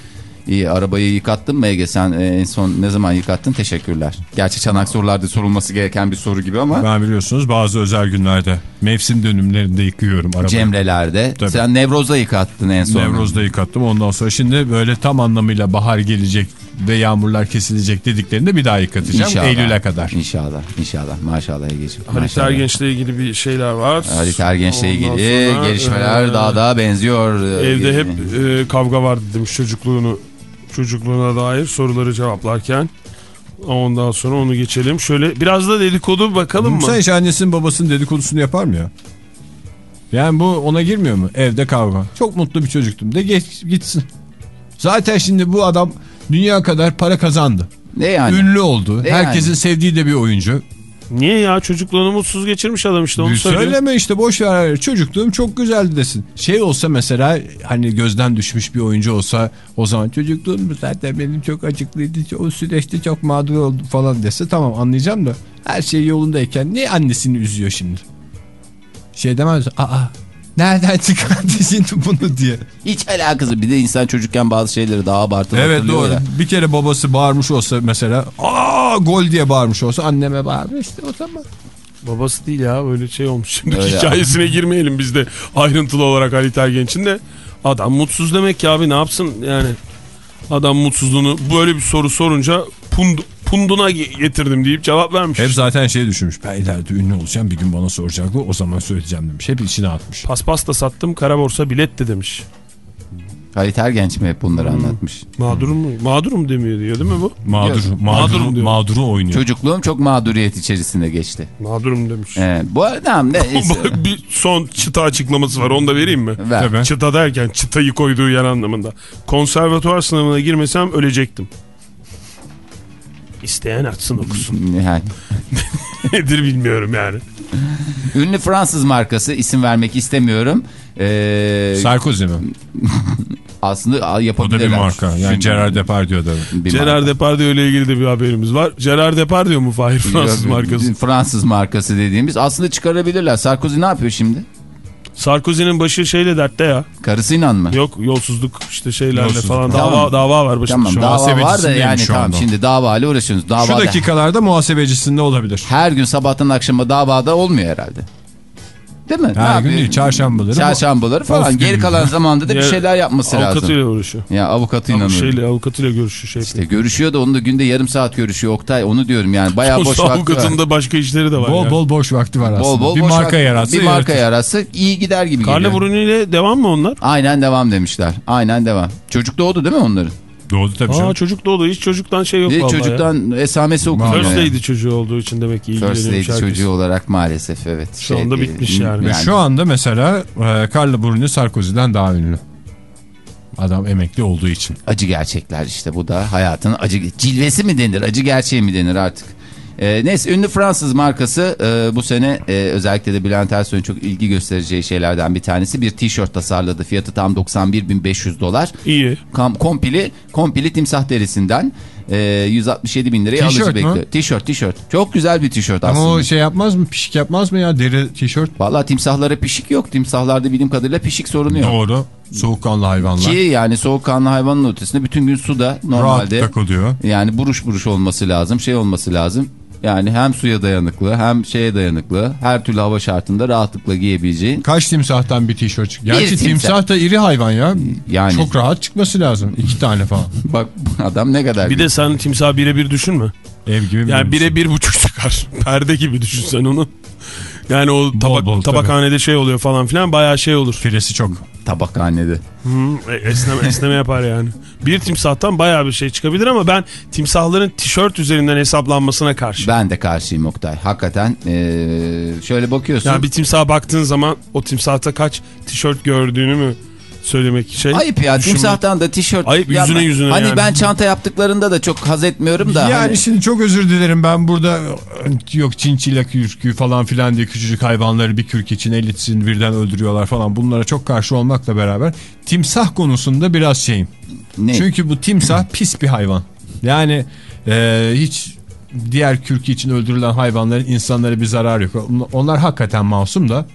İyi arabayı yıkattın mı Ege sen e, en son ne zaman yıkattın? Teşekkürler. Gerçi çanak sorularda sorulması gereken bir soru gibi ama Ben biliyorsunuz bazı özel günlerde mevsim dönümlerinde yıkıyorum arabayı. Cemre'lerde. Tabii. Sen Nevroz'da yıkattın en son. Nevroz'da yıkattım. Ondan sonra şimdi böyle tam anlamıyla bahar gelecek ve yağmurlar kesilecek dediklerinde bir daha yıkatacağım. İnşallah. Eylül'e kadar. İnşallah. İnşallah. Maşallah Ege'ciğim. Halit. Ergenç'le ilgili bir şeyler var. Halit Ergenç'le ilgili sonra, gelişmeler e, daha da benziyor. Evde hep e, kavga vardı demiş çocukluğunu çocukluğuna dair soruları cevaplarken. Ondan sonra onu geçelim. Şöyle biraz da dedikodu bakalım mı? Sen hiç annesinin babasının dedikodusunu yapar mı ya? Yani bu ona girmiyor mu? Evde kavga. Çok mutlu bir çocuktum. De geç gitsin. Zaten şimdi bu adam dünya kadar para kazandı. Ne yani? Ünlü oldu. Ne Herkesin yani? sevdiği de bir oyuncu. Niye ya çocukluğunu mutsuz geçirmiş adam işte onu söylüyor. Söyleme işte boş ver. Çocukluğum çok güzeldi desin. Şey olsa mesela hani gözden düşmüş bir oyuncu olsa o zaman çocukluğum zaten benim çok acıklıydı. O süreçte çok mağdur oldum falan dese tamam anlayacağım da her şey yolundayken niye annesini üzüyor şimdi? Şey demez aa nereden çıkardı şimdi bunu diye. Hiç alakası. Bir de insan çocukken bazı şeyleri daha abartılı Evet doğru. ya. Bir kere babası bağırmış olsa mesela aa gol diye bağırmış olsa anneme bağırmış işte o zaman. Babası değil ya böyle şey olmuş. Şimdi Öyle hikayesine girmeyelim biz de ayrıntılı olarak Halit Ergenç'in de. Adam mutsuz demek ki abi ne yapsın yani. Adam mutsuzluğunu böyle bir soru sorunca pund, punduna ge- getirdim deyip cevap vermiş. Hep zaten şey düşünmüş. Ben ileride ünlü olacağım bir gün bana soracaklar o zaman söyleyeceğim demiş. Hep içine atmış. Paspas da sattım kara borsa bilet de demiş. Halit Ergenç mi hep bunları anlatmış? Mağdurum mu? Mağdurum demiyor diyor değil mi bu? Mağdur, Mağdurum mağduru, diyor. mağduru oynuyor. Çocukluğum çok mağduriyet içerisinde geçti. Mağdurum demiş. Evet, bu adam ne? bir son çıta açıklaması var onu da vereyim mi? Ver. Tabii. Çıta derken çıtayı koyduğu yer anlamında. Konservatuvar sınavına girmesem ölecektim. İsteyen açsın okusun. Yani. Nedir bilmiyorum yani. Ünlü Fransız markası isim vermek istemiyorum. Ee, Sarkozy mi? Aslında a, O da yapabilirler. bir marka. Yani Şimdi- Gerard Depardieu'da. bir Gerard marka. Depardieu ile ilgili de bir haberimiz var. Gerard Depardieu mu Fahir Fransız markası? Fransız markası dediğimiz. Aslında çıkarabilirler. Sarkozy ne yapıyor şimdi? Sarkozy'nin başı şeyle dertte ya. Karısıyla mı? Yok yolsuzluk işte şeylerle Yolsuzluk. falan Tamam. dava dava var başında Tamam şu an. dava var da yani şu tamam anda. şimdi davayla uğraşıyorsunuz. Şu Davada dakikalarda muhasebecisinde olabilir. her gün sabahtan akşama davada olmuyor herhalde. Değil mi? Her gün değil, çarşambaları. Çarşambaları falan. Geri kalan zamanda da bir şeyler yapması lazım. Avukatıyla uğraşıyor. Ya avukatıyla şeyle, avukatıyla görüşüyor. Şey. İşte görüşüyor da onunla günde yarım saat görüşüyor Oktay. Onu diyorum yani bayağı boş vakti avukatın var. da başka işleri de var. Bol yani. bol boş vakti var aslında. Bol bol bir boş marka vakti- yaratsa Bir marka yaratsa iyi gider gibi Carle geliyor. Bruni ile devam mı onlar? Aynen devam demişler. Aynen devam. Çocuk doğdu değil mi onların? Doğdu tabii Aa canım. çocuk doğdu. Hiç çocuktan şey yok Bir vallahi ya. çocuktan esamesi okunuyor. First yani. Lady çocuğu olduğu için demek ki First ilgileniyormuş Lady herkes. çocuğu olarak maalesef evet. Şu anda bitmiş yani. Ve şu anda mesela e, Carla Bruni Sarkozy'den daha ünlü. Adam emekli olduğu için. Acı gerçekler işte bu da hayatın acı cilvesi mi denir acı gerçeği mi denir artık. Ee, neyse ünlü Fransız markası e, bu sene e, özellikle de Bülent Ersoy'un çok ilgi göstereceği şeylerden bir tanesi bir tişört tasarladı. Fiyatı tam 91.500 dolar. İyi. Kam, kompili, kompili timsah derisinden e, 167 bin liraya alıcı mü? bekliyor. Tişört tişört. Çok güzel bir tişört aslında. Ama o şey yapmaz mı? Pişik yapmaz mı ya? Deri tişört. Valla timsahlara pişik yok. Timsahlarda bildiğim kadarıyla pişik sorunu yok. Doğru. Soğukkanlı hayvanlar. Ki yani soğukkanlı hayvanın ötesinde bütün gün suda Rahat normalde takılıyor. yani buruş buruş olması lazım şey olması lazım. Yani hem suya dayanıklı hem şeye dayanıklı her türlü hava şartında rahatlıkla giyebileceğin. Kaç timsahtan bir tişört çık. Gerçi timsah. timsah da iri hayvan ya. Yani Çok rahat çıkması lazım. İki tane falan. bak adam ne kadar Bir de sen timsah birebir düşünme. Ev gibi. Yani bir bire bir buçuk çıkar. Perde gibi düşün sen onu. Yani o tabak, bol, tabakhanede şey oluyor falan filan bayağı şey olur. Firesi çok. Tabakhanede. E, esneme, esneme yapar yani. Bir timsahtan bayağı bir şey çıkabilir ama ben timsahların tişört üzerinden hesaplanmasına karşı. Ben de karşıyım Oktay. Hakikaten eee, şöyle bakıyorsun. Yani bir timsaha baktığın zaman o timsahta kaç tişört gördüğünü mü söylemek şey. Ayıp ya düşünmek. timsahtan da tişört Ayıp, yapma. yüzüne yüzüne Hani yani. ben çanta yaptıklarında da çok haz etmiyorum da. Yani hani- şimdi çok özür dilerim ben burada yok çinçile kürkü falan filan diye küçücük hayvanları bir kürk için elitsin birden öldürüyorlar falan bunlara çok karşı olmakla beraber timsah konusunda biraz şeyim. ne? Çünkü bu timsah pis bir hayvan. Yani e, hiç diğer kürkü için öldürülen hayvanların insanlara bir zararı yok. Onlar hakikaten masum da.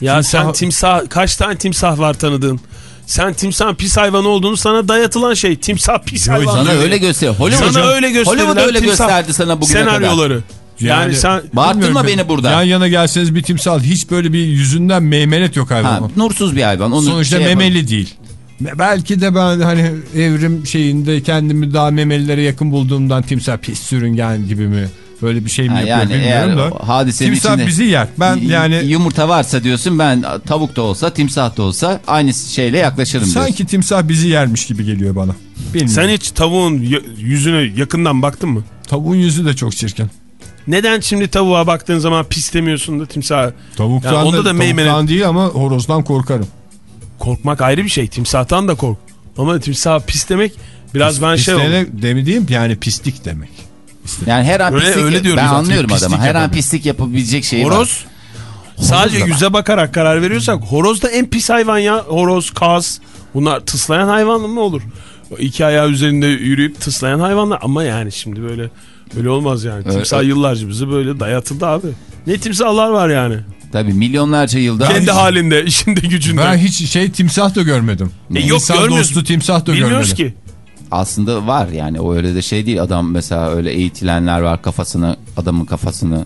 Ya Timsah- sen timsah kaç tane timsah var tanıdığın? Sen timsahın pis hayvan olduğunu sana dayatılan şey. Timsah pis Yo, hayvan. Sana öyle gösteriyor. Hollywood, Sana öyle gösterilen Hollywood öyle timsah gösterdi sana bugüne kadar. senaryoları. Yani, Yani- sen Bilmiyorum, beni burada. Yan yana gelseniz bir timsah hiç böyle bir yüzünden meymenet yok hayvan. Ha, nursuz bir hayvan. Onu Sonuçta şey yapalım. memeli değil. Belki de ben hani evrim şeyinde kendimi daha memelilere yakın bulduğumdan timsah pis sürüngen gibi mi böyle bir şey mi Ha, yapıyor yani bilmiyorum da. hadisenin Timsah içinde bizi yer. Ben yani yumurta varsa diyorsun ben tavuk da olsa timsah da olsa aynı şeyle yaklaşırım diyorsun. sanki timsah bizi yermiş gibi geliyor bana. Bilmiyorum. sen hiç tavuğun yüzüne yakından baktın mı? Tavuğun yüzü de çok çirkin. Neden şimdi tavuğa baktığın zaman pis demiyorsun da timsah? Tavuktan, Ya onda da, da tavuktan değil ama horozdan korkarım. Korkmak ayrı bir şey. Timsahtan da kork. Ama timsah pis demek biraz ben şey oldum. demi diyeyim yani pislik demek. Yani her an Öyle- pislik, öyle diyoruz ben zaten, anlıyorum pislik adamı. Her an yapalım. pislik yapabilecek şey var. Horoz sadece da yüze bakarak karar veriyorsak horoz da en pis hayvan ya. Horoz, kaz bunlar tıslayan hayvan mı olur? İki ayağı üzerinde yürüyüp tıslayan hayvanlar ama yani şimdi böyle böyle olmaz yani. Evet, Timsah evet. yıllarca bize böyle dayatıldı abi. Ne timsahlar var yani. Tabii milyonlarca yılda. Kendi halinde, işinde gücünde. Ben hiç şey timsah da görmedim. E yok, İnsan görmüyoruz. dostu timsah da Bilmiyoruz görmedim. ki. Aslında var yani o öyle de şey değil. Adam mesela öyle eğitilenler var kafasını adamın kafasını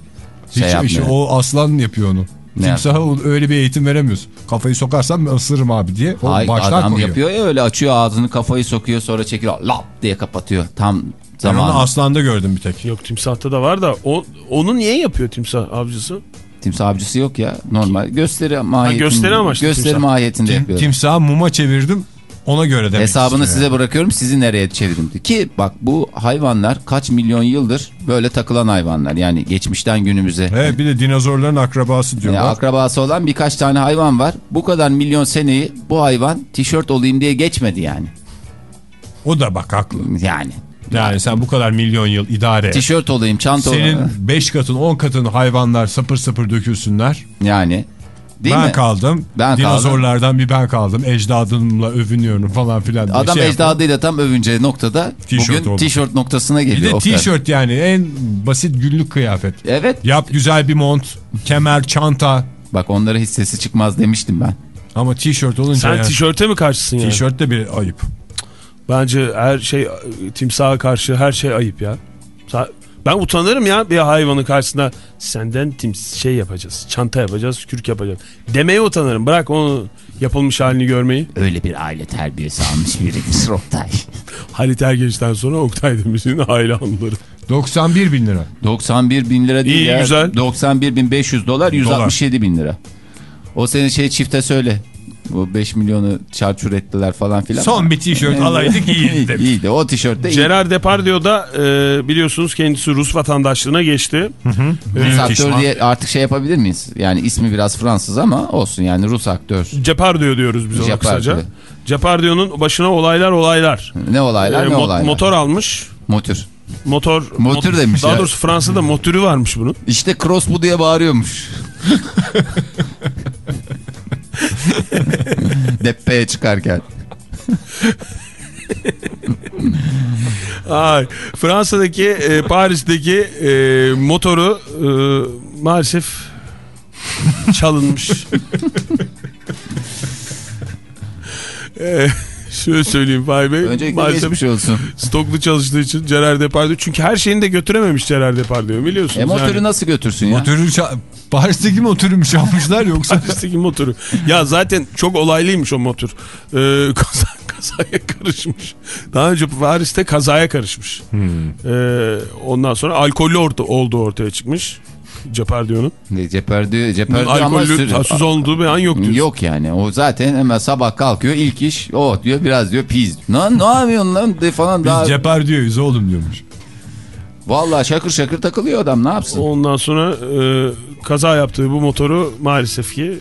şey Hiç, yapmıyor. işte o aslan yapıyor onu. Ne o- öyle bir eğitim veremiyorsun. Kafayı sokarsam ben ısırırım abi diye. O Hayır, baştan adam koyuyor. yapıyor ya öyle açıyor ağzını kafayı sokuyor sonra çekiyor lap diye kapatıyor. Tam Ben zamanı. onu aslanda gördüm bir tek. Yok timsahta da var da o, onu niye yapıyor timsah avcısı? Timsah avcısı yok ya normal gösteri mahiyetinde. gösteri amaçlı Gösteri timsah. mahiyetinde Tim, yapıyor. timsahı muma çevirdim ona göre demek Hesabını istiyor size bırakıyorum sizi nereye çevirin. Ki bak bu hayvanlar kaç milyon yıldır böyle takılan hayvanlar. Yani geçmişten günümüze. yani. Evet bir de dinozorların akrabası Yani diyorlar. akrabası olan birkaç tane hayvan var. Bu kadar milyon seneyi bu hayvan tişört olayım diye geçmedi yani. o da bak haklı. Yani. Yani sen bu kadar milyon yıl idare. Tişört olayım çanta Senin olayım. 5 katın 10 katın hayvanlar sapır sapır dökülsünler. Yani. Değil ben mi? kaldım. Ben Dinozorlardan bir ben kaldım. Ecdadımla övünüyorum falan filan. diye Adam şey ecdadıyla tam övüneceği noktada bugün tişört noktasına Bir geliyor. de Oktay. tişört yani en basit günlük kıyafet. Evet. Yap güzel bir mont, kemer, çanta. Bak onlara hiç sesi çıkmaz demiştim ben. Ama tişört olunca Sen yani, tişörte mi karşısın yani? tişört de bir ayıp. Bence her şey timsaha karşı her şey ayıp ya. Ben utanırım ya bir hayvanın karşısında senden tim şey yapacağız. Çanta yapacağız, kürk yapacağız. Demeye utanırım. Bırak onu yapılmış halini görmeyi. Öyle bir aile terbiyesi almış biridir Oktay. Halit Ergenç'ten sonra Oktay Demirci'nin aile anıları. 91 bin lira. 91 bin lira değil İyi, ya. güzel. 91 bin 500 dolar 167 bin lira. O senin şey çifte söyle. Bu 5 milyonu çarçur ettiler falan filan. Son bir tişört alaydık iyiydi. İyiydi o tişörtte iyi. Gerard Depardieu da e, biliyorsunuz kendisi Rus vatandaşlığına geçti. Rus aktör diye artık şey yapabilir miyiz? Yani ismi biraz Fransız ama olsun yani Rus aktör. Depardieu diyoruz biz ona kısaca. Depardieu'nun başına olaylar olaylar. Ne olaylar E, ne mo- olaylar. Motor almış. Motor. Motor. Motor mot- demiş Daha ya. doğrusu Fransa'da motoru varmış bunun. İşte cross bu diye bağırıyormuş. Deppeye çıkarken. Ay, Fransa'daki e, Paris'teki e, motoru e, maalesef çalınmış. e, şöyle söyleyeyim Fahri Bey. Öncelikle maalesef geçmiş olsun. stoklu çalıştığı için Gerard Depardieu. Çünkü her şeyini de götürememiş Gerard Depardieu biliyorsunuz. E motoru yani. nasıl götürsün ya? Motoru Paris'teki motoru mu çalmışlar yoksa? Paris'teki motoru. Ya zaten çok olaylıymış o motor. Ee, kaza, kazaya karışmış. Daha önce Paris'te kazaya karışmış. Ee, ondan sonra alkollü orta, olduğu ortaya çıkmış. Depardieu'nun. Ne, Ceperdiyor, ceperdiyor ama Alkollü, sür- tatsız olduğu bir an yok diyorsun. Yok yani o zaten hemen sabah kalkıyor ilk iş o diyor biraz diyor piz. Ne, ne yapıyorsun lan de falan daha. Biz cepar diyoruz oğlum diyormuş. Vallahi şakır şakır takılıyor adam ne yapsın? Ondan sonra e, kaza yaptığı bu motoru maalesef ki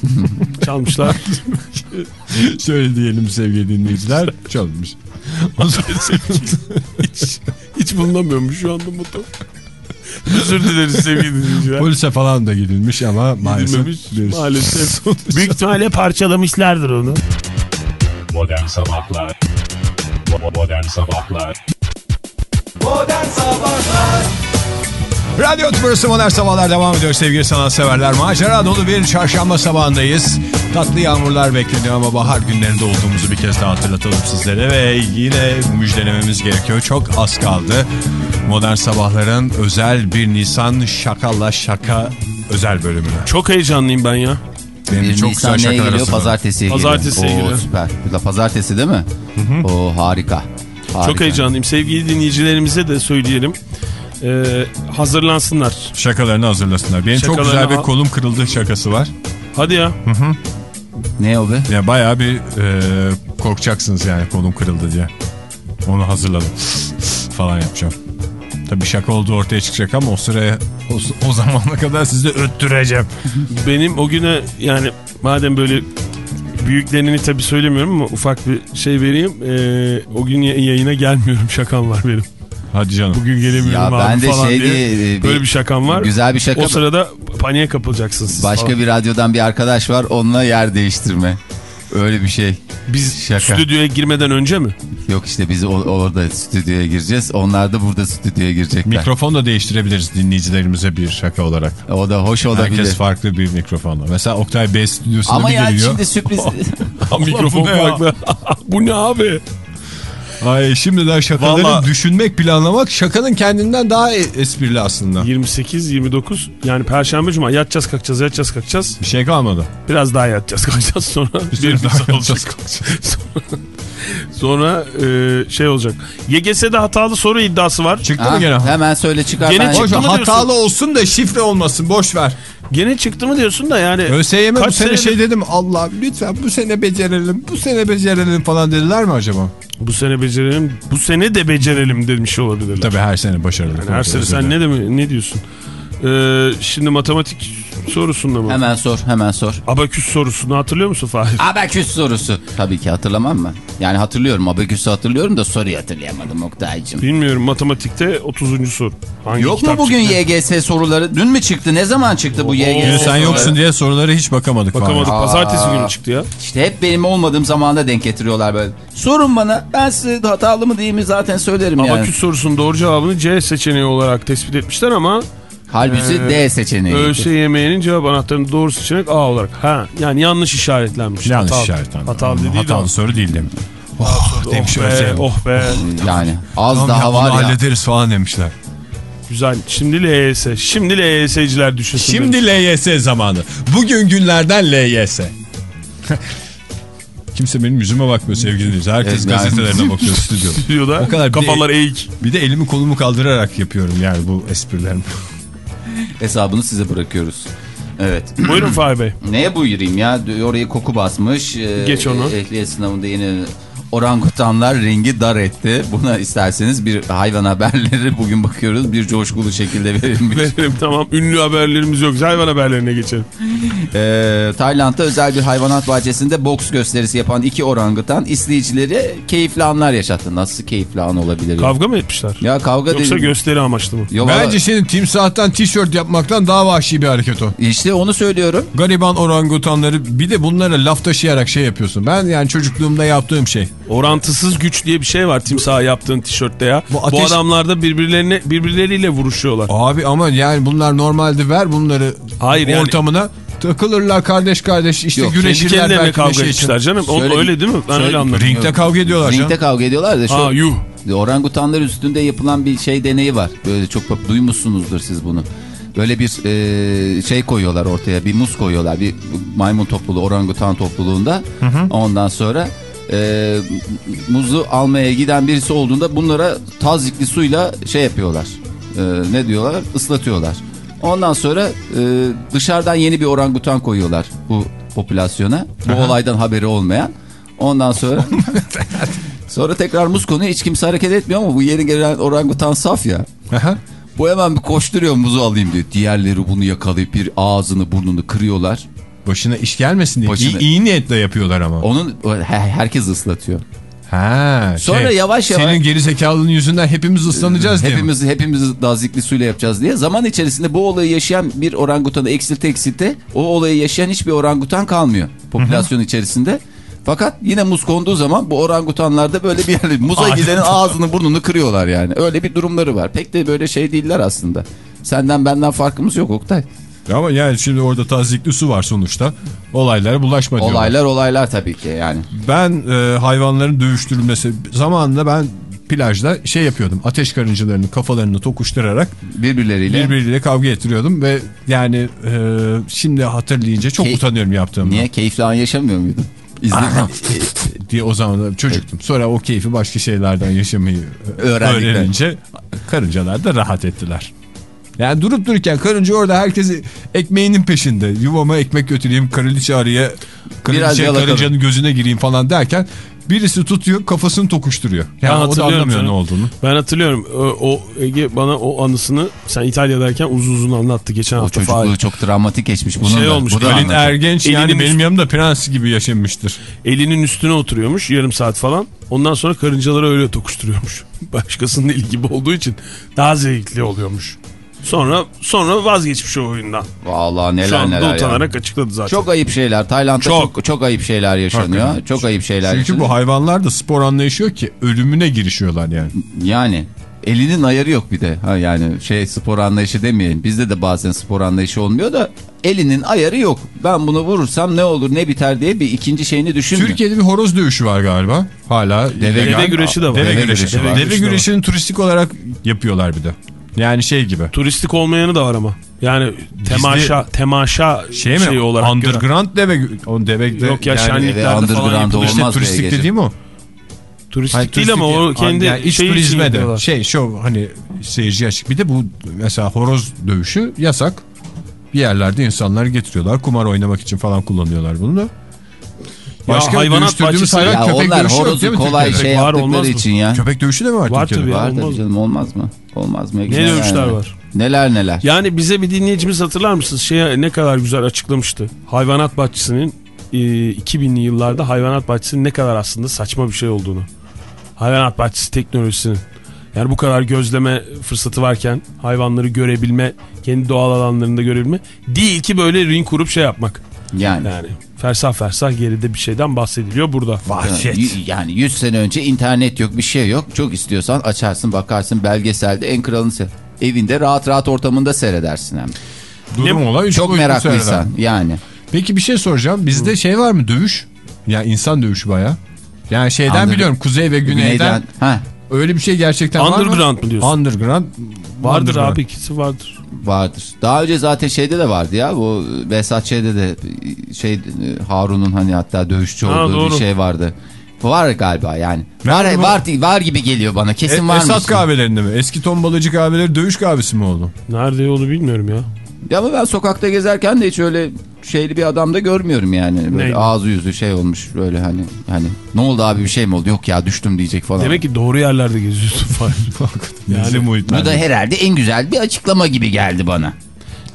çalmışlar. Şöyle diyelim sevgili dinleyiciler. Çalınmış. hiç, hiç bulunamıyormuş şu anda motor. Özür dileriz sevgili dinleyiciler. Polise falan da gidilmiş ama maalesef. Gidilmemiş. Maalesef. Büyük ihtimalle parçalamışlardır onu. Modern Sabahlar Modern Sabahlar Modern Sabahlar Radyo Tübrüsü Modern Sabahlar devam ediyor sevgili sanatseverler. Macera dolu bir çarşamba sabahındayız. Tatlı yağmurlar bekleniyor ama bahar günlerinde olduğumuzu bir kez daha hatırlatalım sizlere. Ve yine müjdelememiz gerekiyor. Çok az kaldı. Modern Sabahların özel bir Nisan şakalla şaka özel bölümüne. Çok heyecanlıyım ben ya. Benim Bir çok Nisan neye geliyor? hazırladım. Pazartesiye geliyor. Pazartesiye Oo, geliyor. süper. Bu da pazartesi değil mi? O harika. harika. Çok heyecanlıyım. Sevgili dinleyicilerimize de söyleyelim. Ee, hazırlansınlar. Şakalarını hazırlasınlar. Benim çok güzel Şakalarını bir kolum kırıldı şakası var. Hadi ya. Ne o be? Ya bayağı bir e, korkacaksınız yani kolum kırıldı diye. Onu hazırladım. falan yapacağım. Tabii şaka olduğu ortaya çıkacak ama o sıraya o, o zamana kadar sizi öttüreceğim. Benim o güne yani madem böyle büyüklerini tabii söylemiyorum ama ufak bir şey vereyim. Ee, o gün ya- yayına gelmiyorum şakam var benim. Hadi canım. Bugün gelemiyorum Ya abi ben de falan şey diye. diye, e, Böyle bir- şakam var. Güzel bir şaka. O sırada paniğe kapılacaksınız Başka falan. bir radyodan bir arkadaş var onunla yer değiştirme. Öyle bir şey. Biz Şaka. stüdyoya girmeden önce mi? Yok işte biz orada stüdyoya gireceğiz. Onlar da burada stüdyoya girecekler. Mikrofon da değiştirebiliriz dinleyicilerimize bir şaka olarak. O da hoş olabilir. Herkes farklı bir mikrofonla. Mesela Oktay B stüdyosuna Ama bir yani geliyor. şimdi sürpriz. Mikrofon farklı. bu ne abi? Ay şimdiden şakaları Vallahi- düşünmek, planlamak şakanın kendinden daha e- esprili aslında. 28, 29 yani perşembe cuma yatacağız kalkacağız yatacağız kalkacağız. Bir şey kalmadı. Biraz daha yatacağız kalkacağız sonra. Bir daha olacak. kalkacağız, sonra sonra e, şey olacak. YGS'de hatalı soru iddiası var. Çıktı Ha, mı gene? hemen söyle çıkar. Gene ben- çıktı. Boş diyorsun? hatalı olsun da şifre olmasın boş ver. Gene çıktı mı diyorsun da yani. ÖSYM bu sene şey dedim Allah lütfen bu sene becerelim bu sene becerelim falan dediler mi acaba? Bu sene becerelim. Bu sene de becerelim demiş olabilirler. Tabii her sene başarılı. Yani her sene sen ne demi ne diyorsun? Ee, şimdi matematik sorusunda mı? Hemen sor hemen sor. Abaküs sorusunu hatırlıyor musun Fahir? Abaküs sorusu. Tabii ki hatırlamam mı? Yani hatırlıyorum abaküsü hatırlıyorum da soruyu hatırlayamadım Oktay'cığım. Bilmiyorum matematikte 30. soru. Hangi Yok mu bugün çıktı? YGS soruları? Dün mü çıktı? Ne zaman çıktı bu YGS Dün sen soruları? yoksun diye sorulara hiç bakamadık. Bakamadık. Fahir. Pazartesi günü çıktı ya. İşte hep benim olmadığım zamanda denk getiriyorlar böyle. Sorun bana. Ben size hatalı mı değil mi zaten söylerim yani. Abaküs sorusunun doğru cevabını C seçeneği olarak tespit etmişler ama Halbuki Ee, D seçeneği. ÖSYM'nin cevap anahtarının doğru seçenek A olarak. Ha yani yanlış işaretlenmiş. Yanlış Hatalı. işaretlendi. Hatalı de Hatalı soru değil demek. Oh, demiş Oh be, ÖSYM. oh be. Yani az Tamam daha ya, var ya. hallederiz falan demişler. Güzel. Şimdi LYS. Şimdi LYS'ciler düşünsün. Şimdi LYS zamanı. Bugün günlerden LYS. Kimse benim yüzüme bakmıyor sevgili dinleyiciler. Herkes Evet, yani- gazetelerine bakıyor stüdyoda. Stüdyoda O kadar kafalar eğik. Bir de elimi kolumu kaldırarak yapıyorum yani bu esprilerimi. Hesabını size bırakıyoruz. Evet. Buyurun Fahir Bey. Neye buyurayım ya? Oraya koku basmış. Ee, Geç onu. Ehliyet sınavında yine orangutanlar rengi dar etti. Buna isterseniz bir hayvan haberleri bugün bakıyoruz. Bir coşkulu şekilde verilmiş. Verelim tamam. Ünlü haberlerimiz yok. Hayvan haberlerine geçelim. Ee, Tayland'da özel bir hayvanat bahçesinde boks gösterisi yapan iki orangutan izleyicileri keyifli anlar yaşattı. Nasıl keyifli an olabilir? Kavga mı etmişler? Ya kavga Yoksa değil. gösteri amaçlı mı? Yok, Bence senin timsahtan tişört yapmaktan daha vahşi bir hareket o. İşte onu söylüyorum. Gariban orangutanları bir de bunlara laf taşıyarak şey yapıyorsun. Ben yani çocukluğumda yaptığım şey. Orantısız güç diye bir şey var timsaha yaptığın tişörtte ya. Bu Bu, ateş- adamlar da birbirlerine birbirleriyle vuruşuyorlar. Abi ama yani bunlar normalde ver bunları Hayır yani- ortamına. Takılırlar kardeş kardeş işte Yok, güreşirler belki kavga şey etmişler canım. O, Şöyle- öyle değil mi? Ben şöyle- öyle anladım. Ringde kavga ediyorlar Ringde canım. kavga ediyorlar da şu Aa yuh. orangutanlar üstünde yapılan bir şey deneyi var. Böyle çok duymuşsunuzdur siz bunu. Böyle bir e, şey koyuyorlar ortaya bir muz koyuyorlar bir maymun topluluğu orangutan topluluğunda. Ondan sonra e, muzu almaya giden birisi olduğunda bunlara tazikli suyla şey yapıyorlar. E, ne diyorlar? Islatıyorlar. Ondan sonra e, dışarıdan yeni bir orangutan koyuyorlar bu popülasyona. Bu olaydan haberi olmayan. Ondan sonra Sonra tekrar muz konuyor. Hiç kimse hareket etmiyor ama bu yeni gelen orangutan saf ya. Aha. Bu hemen bir koşturuyor muzu alayım diyor. Diğerleri bunu yakalayıp bir ağzını burnunu kırıyorlar. Başına iş gelmesin diye. Başına- İyi, iyi niyetle yapıyorlar ama. Onun he- herkes ıslatıyor. Ha, Sonra yavaş yavaş- Senin geri zekalının yüzünden hepimiz ıslanacağız diye mi? Hepimiz hepimiz dazikli suyla yapacağız diye. Zaman içerisinde bu olayı yaşayan bir orangutanı eksilte eksilte o olayı yaşayan hiçbir orangutan kalmıyor popülasyon içerisinde. Fakat yine muz konduğu zaman bu orangutanlarda böyle bir yerde muza gidenin ağzını burnunu kırıyorlar yani. Öyle bir durumları var. Pek de böyle şey değiller aslında. Senden benden farkımız yok Oktay. Ama yani şimdi orada tazikli su var sonuçta. Olaylara bulaşma diyorlar. Olaylar olaylar tabii ki yani. Ben e, hayvanların dövüştürülmesi zamanında ben plajda şey yapıyordum. Ateş karıncalarının kafalarını tokuşturarak Birbirleriyle. birbiriyle kavga ettiriyordum ve yani e, şimdi hatırlayınca çok Key- utanıyorum yaptığımdan. Niye? Keyifli an yaşamıyor muydun? Diye o zaman çocuktum. Sonra o keyfi başka şeylerden yaşamayı öğrenince karıncalar da rahat ettiler. Yani durup dururken karınca orada herkesi ekmeğinin peşinde. Yuvama ekmek götüreyim, kraliçe araya, Biraz kraliçe karıncanın gözüne gireyim falan derken birisi tutuyor kafasını tokuşturuyor. Ben Yani o da hatırlıyorum anlamıyor canım. ne olduğunu. Ben hatırlıyorum. O, o Ege bana o anısını sen İtalya'dayken uzun uzun anlattı geçen O hafta. çocukluğu Fahir. çok dramatik geçmiş. Bunun Şey da, olmuş, bu da anlatacak. Ergenç yani Elinin benim üst- yanımda prens gibi yaşamıştır. Elinin üstüne oturuyormuş yarım saat falan. Ondan sonra karıncaları öyle tokuşturuyormuş. Başkasının eli gibi olduğu için daha zevkli oluyormuş. Sonra sonra vazgeçmiş o oyundan. Vallahi Şu neler anda neler utanarak açıkladı zaten. Çok ayıp şeyler. Tayland'da çok. Çok. çok ayıp şeyler yaşanıyor. Çok ayıp şeyler Çünkü yaşanıyor. bu hayvanlar da spor anlayışı yok ki ölümüne girişiyorlar yani. Yani elinin ayarı yok bir de. Ha yani şey spor anlayışı demeyelim. Bizde de bazen spor anlayışı olmuyor da elinin ayarı yok. Ben bunu vurursam ne olur ne biter diye bir ikinci şeyini düşünmüyor. Türkiye'de bir horoz dövüşü var galiba. Hala. Deve. Deve güreşi de var. Deve, Deve güreşi. güreşi Deve, deve güreşini turistik olarak yapıyorlar bir de. Yani şey gibi. Turistik olmayanı da var ama. Yani temaşa temaşa Şey şey, mi? olarak. Underground deve. O deve, Yok ya, yani, şenliklerde falan underground yapılıyor. İşte turistik Ege'ciğim. dediğim o. Turistik Hayır, değil turistik ama o değil. kendi yani iç şeyi için turizme de. yapıyorlar. Şey şu hani seyirci açık. Bir de bu mesela horoz dövüşü yasak. Bir yerlerde insanlar getiriyorlar. Kumar oynamak için falan kullanıyorlar bunu da. Başka hayvanat dövüştürdüğümüz bahçesi- hayvan Ya köpek onlar dövüşü yok horozu kolay şey yaptıkları için ya. Köpek dövüşü de mi var, Var Türkiye'de? tabii ya. Var olmaz tabii canım olmaz mı? Olmaz mı? Ne dövüşler var? Neler neler. Yani bize bir dinleyicimiz hatırlar mısınız? Şeye ne kadar güzel açıklamıştı. Hayvanat bahçesinin e, 2000'li yıllarda hayvanat bahçesinin ne kadar aslında saçma bir şey olduğunu. Hayvanat bahçesi teknolojisinin. Yani bu kadar gözleme fırsatı varken hayvanları görebilme, kendi doğal alanlarında görebilme. Değil ki böyle ring kurup şey yapmak. Yani. Yani fersah fersah geride bir şeyden bahsediliyor burada. Y- Yani 100 sene önce internet yok bir şey yok. Çok istiyorsan açarsın bakarsın belgeselde en kralını Evinde rahat rahat ortamında seyredersin hem. Durum olan üç Çok meraklıysan yani. Peki bir şey soracağım. Bizde şey var mı dövüş? Ya insan dövüşü baya. Yani şeyden Under- biliyorum kuzey ve güneyden. Güneyden. Öyle bir şey gerçekten var mı? Underground mı diyorsun? Underground. Vardır Underground. abi ikisi vardır. Vardır. Daha önce zaten şeyde de vardı ya. Bu Behzat Ç'de de şey Harun'un hani hatta dövüşçü Ha, olduğu doğru. bir şey vardı. Var galiba yani. Var, var, var gibi geliyor bana. Kesin E, var Esat kahvelerinde mi? Eski tombalacı kahveleri dövüş kahvesi mi oldu? Nerede onu bilmiyorum ya. Ya ama ben sokakta gezerken de hiç öyle şeyli bir adam da görmüyorum yani. Böyle Neydi? ağzı yüzü şey olmuş böyle hani hani ne oldu abi bir şey mi oldu? Yok ya düştüm diyecek falan. Demek ki doğru yerlerde geziyorsun falan. Yani muhitler. Bu da herhalde en güzel bir açıklama gibi geldi bana.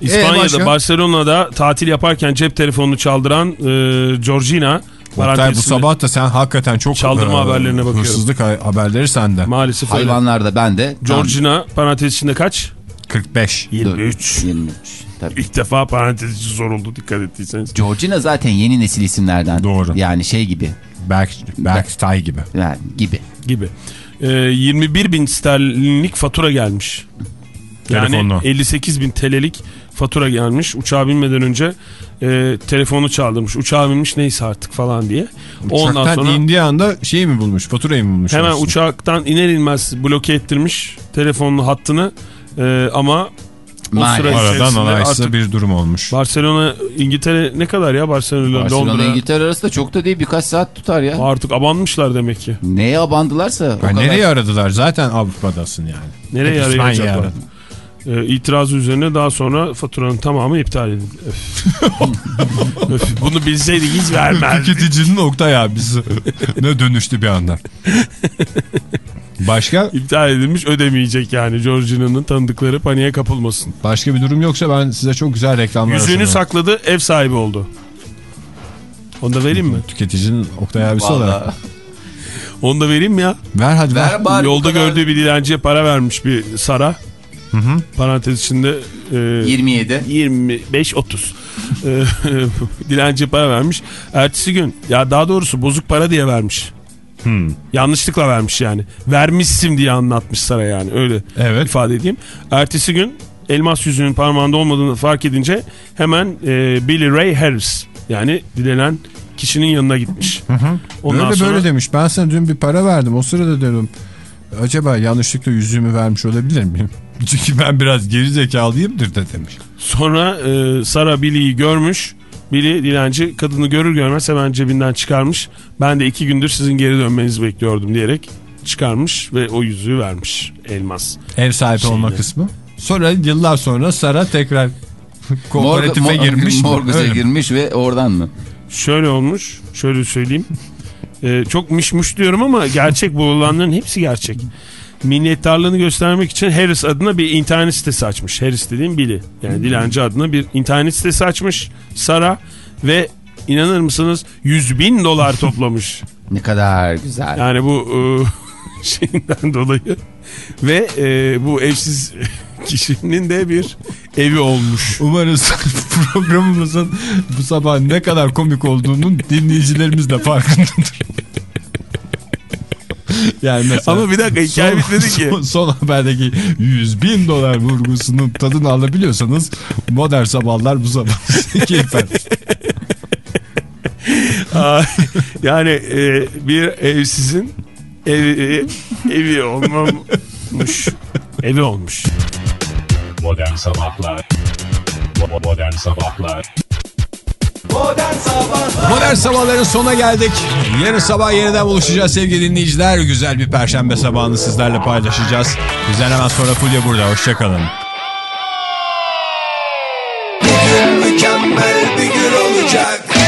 İspanya'da başka? Barcelona'da tatil yaparken cep telefonunu çaldıran e, Georgina Oktay bu sabah da sen hakikaten çok Çaldırma haberlerine bakıyorum. Hırsızlık ha- haberleri sende. maalesef öyle. Hayvanlarda ben de. Georgina parantez içinde kaç? 45. 23. 23. Tabii. İlk defa parantez içi soruldu dikkat ettiyseniz. Georgina zaten yeni nesil isimlerden. Doğru. Yani şey gibi. Berk, Berk Tay gibi. Yani gibi. Gibi. E, 21 bin sterlinlik fatura gelmiş. Yani Telefonla. 58 bin TL'lik fatura gelmiş. Uçağa binmeden önce e, telefonu çaldırmış. Uçağa binmiş neyse artık falan diye. Ondan Uçaktan sonra indiği anda şey mi bulmuş? Faturayı mı bulmuş? hemen aslında? uçaktan iner inmez bloke ettirmiş telefonun hattını. E, ama Maalesef. Aradan alaysa bir durum olmuş. Barcelona İngiltere ne kadar ya Barcelona, Barcelona Londra İngiltere arası da çok da değil birkaç saat tutar ya. artık abanmışlar demek ki. Neye abandılarsa o Ha, kadar. nereye aradılar? Zaten Avrupa'dasın yani. Nereye arayacaklar? aradı. Ee, itirazı üzerine daha sonra faturanın tamamı iptal edildi. Öf. Öf, Bunu bilseydik hiç vermezdik. Tüketicinin Oktay abisi. ne dönüştü bir anda. Başka İptal edilmiş ödemeyecek yani Georgina'nın tanıdıkları paniğe kapılmasın. başka bir durum yoksa ben size çok güzel reklamlar Yüzüğünü sunuyorum. sakladı ev sahibi oldu. Onu da vereyim mi? Tüketicinin Oktay abisi olarak. Vallahi. Onu da vereyim mi ya? Ver hadi ver. Ver bari Yolda kadar. gördüğü bir dilenciye para vermiş bir Sara. Parantez içinde e, 27. 25-30 Ee, dilenci para vermiş. Ertesi gün ya daha doğrusu bozuk para diye vermiş. Yanlışlıkla vermiş yani. Vermişsin diye anlatmış Sara yani öyle Evet. ifade edeyim. Ertesi gün elmas yüzüğünün parmağında olmadığını fark edince hemen e, Billy Ray Harris yani dilenen kişinin yanına gitmiş. Ondan böyle sonra böyle demiş. Ben sana dün bir para verdim. O sırada dedim. Acaba yanlışlıkla yüzüğümü vermiş olabilir miyim? Çünkü ben biraz geri zekalıyımdır da demiş. Sonra e, Sara Billy'yi görmüş. Billy dilenci kadını görür görmez hemen cebinden çıkarmış. Ben de iki gündür sizin geri dönmenizi bekliyordum diyerek çıkarmış ve o yüzüğü vermiş. Elmas. Ev sahibi Şeyle. olma kısmı. Sonra yıllar sonra Sara tekrar kooperatife Morg- girmiş. mi? girmiş ve oradan mı? Şöyle olmuş. Şöyle söyleyeyim. E, çok mişmuş diyorum ama gerçek bu olanların hepsi gerçek. Minnettarlığını göstermek için Harris adına bir internet sitesi açmış. Harris dediğim Billy. Yani dilenci adına bir internet sitesi açmış. Sara ve inanır mısınız 100 bin dolar toplamış. Ne kadar güzel. Yani bu e, şeyinden dolayı ve e, bu evsiz kişinin de bir evi olmuş. Umarız programımızın bu sabah ne kadar komik olduğunun dinleyicilerimiz de farkındadır. yani mesela Ama bir dakika hikaye bitmedi ki. Son, son haberdeki 100 bin dolar vurgusunun tadını alabiliyorsanız modern sabahlar bu sabah keyifler. Yani e, bir evsizin evi, evi olmamış. Evi olmuş. Modern Sabahlar Modern Sabahlar Modern Sabahların sonuna geldik. Yarın sabah yeniden buluşacağız sevgili dinleyiciler. Güzel bir perşembe sabahını sizlerle paylaşacağız. Bizden hemen sonra Fulya burada. Hoşçakalın. Bir mükemmel bir gün olacak.